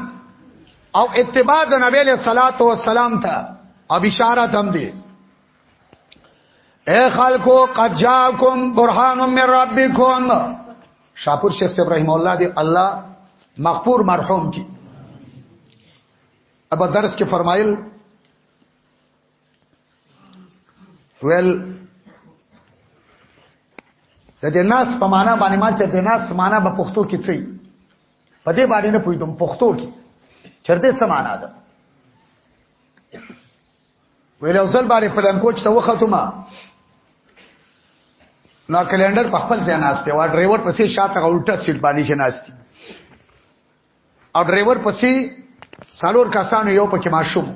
او اتباع د نبی له صلوات و سلام ته او بشارت هم دی اے خلکو قد جاءکم برهان من ربکم شاپور شیخ ابراهیم الله دی الله مغفور مرحوم کی ابا درس کې فرمایل ویل د دې ناس په معنا باندې ما چې د ناس معنا په پښتو کې څه په دې باندې نه پوهیدم پښتو کې چرته څه معنا ده ویل اوسل باندې پلان کوچ ته وختم نو کلندر په خپل ځای ناشته و ډرایور پسې شاته الټا سیټ باندې شناستي او ډرایور پسې څلور کسانو یو پکې ماشوم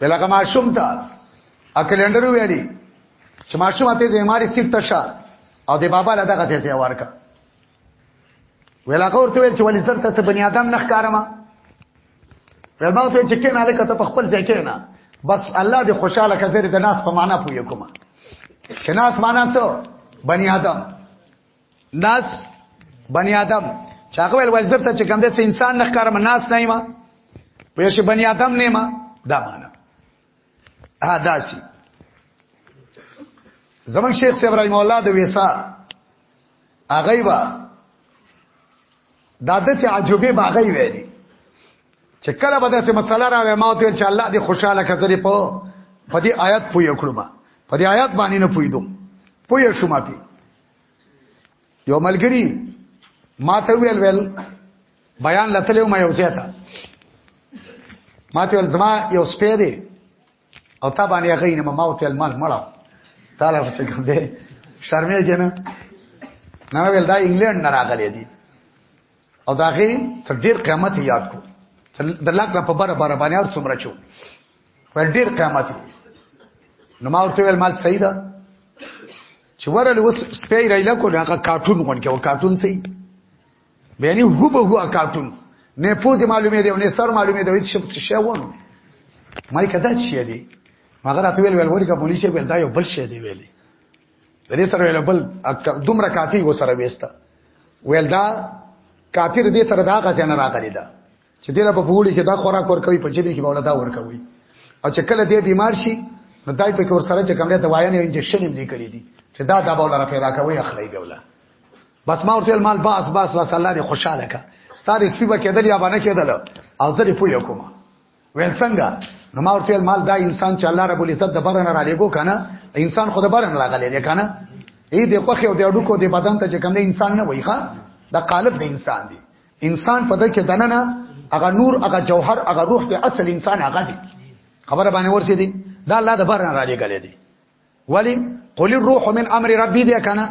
بلګه ماشوم ته اکلندر ویلي چې ماشوم ته دې ماري سیټ تشه او د بابا له دغه ځای ورکا ویلاګه ورته ویل چې ولې زر ته بنی آدم نه ښکارما ولما ته چې کین الک ته خپل ځای کې نه بس الله دې خوشاله کزر د ناس په معنا پوي کومه چې ناس معنا څه بنی آدم ناس بنی آدم چاغه ویل ویل زرته چې کوم د انسان نه ښکارم ناس نه ما په شي بنی آدم نه ما دا معنا ها داسي زمون شیخ صاحب رحم الله د ویسا اغه با دا د چې عجوبه باغی ویلي چې کله به داسې مسله راوي ما ته چې الله دې خوشاله کړي په په دې آیات پوي کړم په دې آیات باندې نه پوي دوم پوي شوم پی یو ملګری ما ته ویل ویل بیان لته ما یو زیاته ما ته زما یو سپې دی او تا باندې هغه نه ما ته مال مړه تعالی په څه کوم دی شرمې جن نه ویل دا انګلند نه راغلي دي او دا غي تر ډیر قیامت یاد کو د لاک په بره بره باندې اور څومره چو ول ډیر قیامت نو ما ورته ویل مال صحیح ده چې ورل وس سپی رایلا کو هغه کارټون غون کې او کارټون سي یعنی هو به هو کارټون نه پوزې معلومې دی او نه سر معلومې دی هیڅ شي ونه مې کدا شي دی مګر اته ویل ویل ورګه پولیسه ویل دا یو بل شي دی ویلي د دې سره ویل بل دومره کافي و سره وېستا ویل دا کافر دې سره دا غزنه راغلی ده چې دله په پوړي کې دا خوراک ورکوي په جبي کې بوله دا ورکوي او چې کله دې بیمار شي نو دای په کور سره چې کوم ته وایي نه انجکشن یې لیکلي دي چې دا دا بوله را پیدا کوي اخلي بوله بس ما ورته مال باس باس واس الله دې خوشاله کا ستاره سپي به کېدل یا باندې کېدل او زه دې پوي کوم وین څنګه نو ما ورته مال دا انسان چې الله رب العزت د برن را لګو کنه انسان خود برن راغلی دی کنه ای دې خوخه او دې اډو کو دې بدن ته چې کوم انسان نه وای ښا دا قالب د انسان دی انسان په دکې دننه هغه نور هغه جوهر هغه روح دی اصل انسان هغه دی خبره باندې ورسې دی دا الله د بارن را لګلې دی ولی قل الروح من امر ربي دی کنه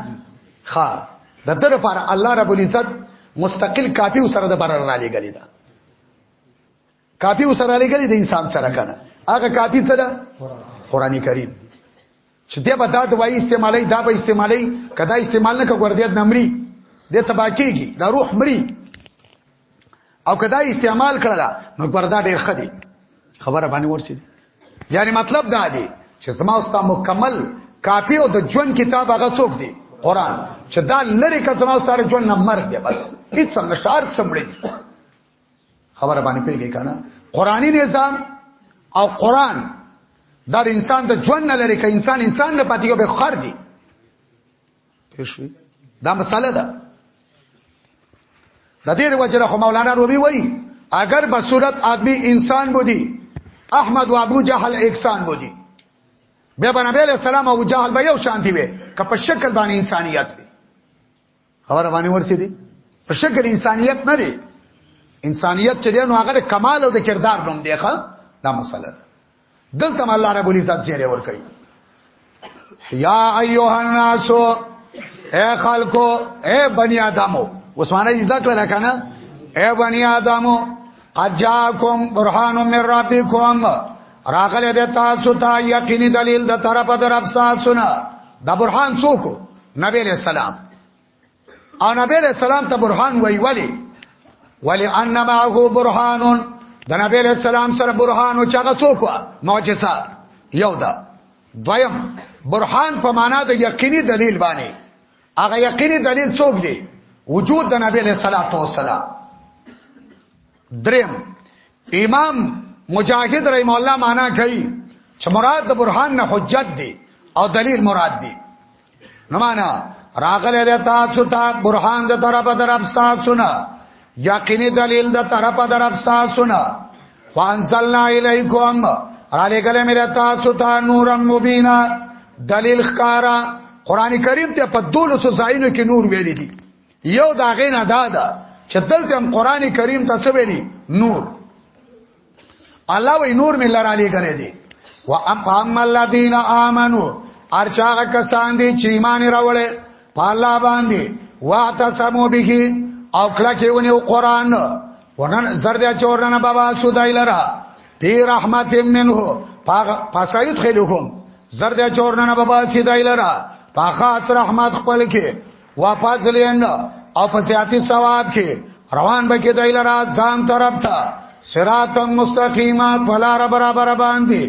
خا د دې لپاره الله رب العزت مستقل کافي سره د بارن را لګلې ده کاپی وسره لګلې د انسان سره کنه هغه کاپی څه ده قران کریم چې دې به دا دوايي استعمالي دا به استعمالي کدا استعمال نه کوي ګردیت نمرې دې تباکیږي دا روح مري او کدا استعمال کړل نو پردا ډیر خدي خبره باندې ورسید یعنی مطلب دا دی چې زما اوستا مکمل کاپی او د ژوند کتاب هغه څوک دی قران چې دا لری کزما سره ژوند نه مرګ دی بس هیڅ نشار څمړي خبره باندې پیږي کنه قرآنی نظام او قرآن دا انسان ته ژوند نه لري که انسان انسان نه پاتې به خر دی پښوی دا مسله ده د دې وجره خو مولانا رومي وایي اگر به صورت آدمی انسان بودی احمد و ابو جهل اکسان بودی بیا بنبی علیہ السلام او جهل به یو شانتی وي که په شکل باندې انسانیت وي خبره باندې ورسې دي په شکل انسانيت نه دی انسانيت چې دی نو هغه کمال او د کردار نوم دی ښا دا مسله ده دلته الله رب العزت زیره ور کوي یا ایها الناس اے خلکو اے بنی آدمو عثمانه عزت ولا کنه اے بنی آدمو قد جاءکم برهان من ربکم راغله د تاسو ته یقیني دلیل د طرف در افساسونه د برهان څوک نبی علیہ السلام او نبی علیہ السلام ته برهان وی ولی ولی انما هو برهان د نبی علیہ السلام سره برهان او چاغه څوک معجزه یو دا دویم برهان په معنا د یقیني دلیل باندې هغه یقیني دلیل څوک دی وجود د نبی علیہ السلام دریم امام مجاهد رحم الله معنا کوي چې مراد د برهان نه حجت دی او دلیل مراد دی نو معنا راغله له تاسو ته برهان د طرف درف تاسو نه یقیني دلیل د طرف درف تاسو نه فانزلنا الیکم را لګلې مې له تاسو ته نور مبینا دلیل ښکارا قران کریم ته په دولسو ځایونو کې نور ویل دي یو دا غینا دا ده چې دلته هم قران کریم ته څه ویلي نور الله وی نور مې لره علی غره دي و اقام الذين امنوا ارچاغه کسان دي چې ایمان راوړل په الله باندې واعتصموا به او کله کې ونیو قران ونن زر دې چورنه بابا سودای لره پی رحمت منه پاسایت خلکم زر دې چورنه بابا سودای لره پاخات رحمت خپل کې وفضلین او په زیاتی ثواب کې روان به کې دایله را ځان طرف ته صراط مستقیمه فلار برابر باندې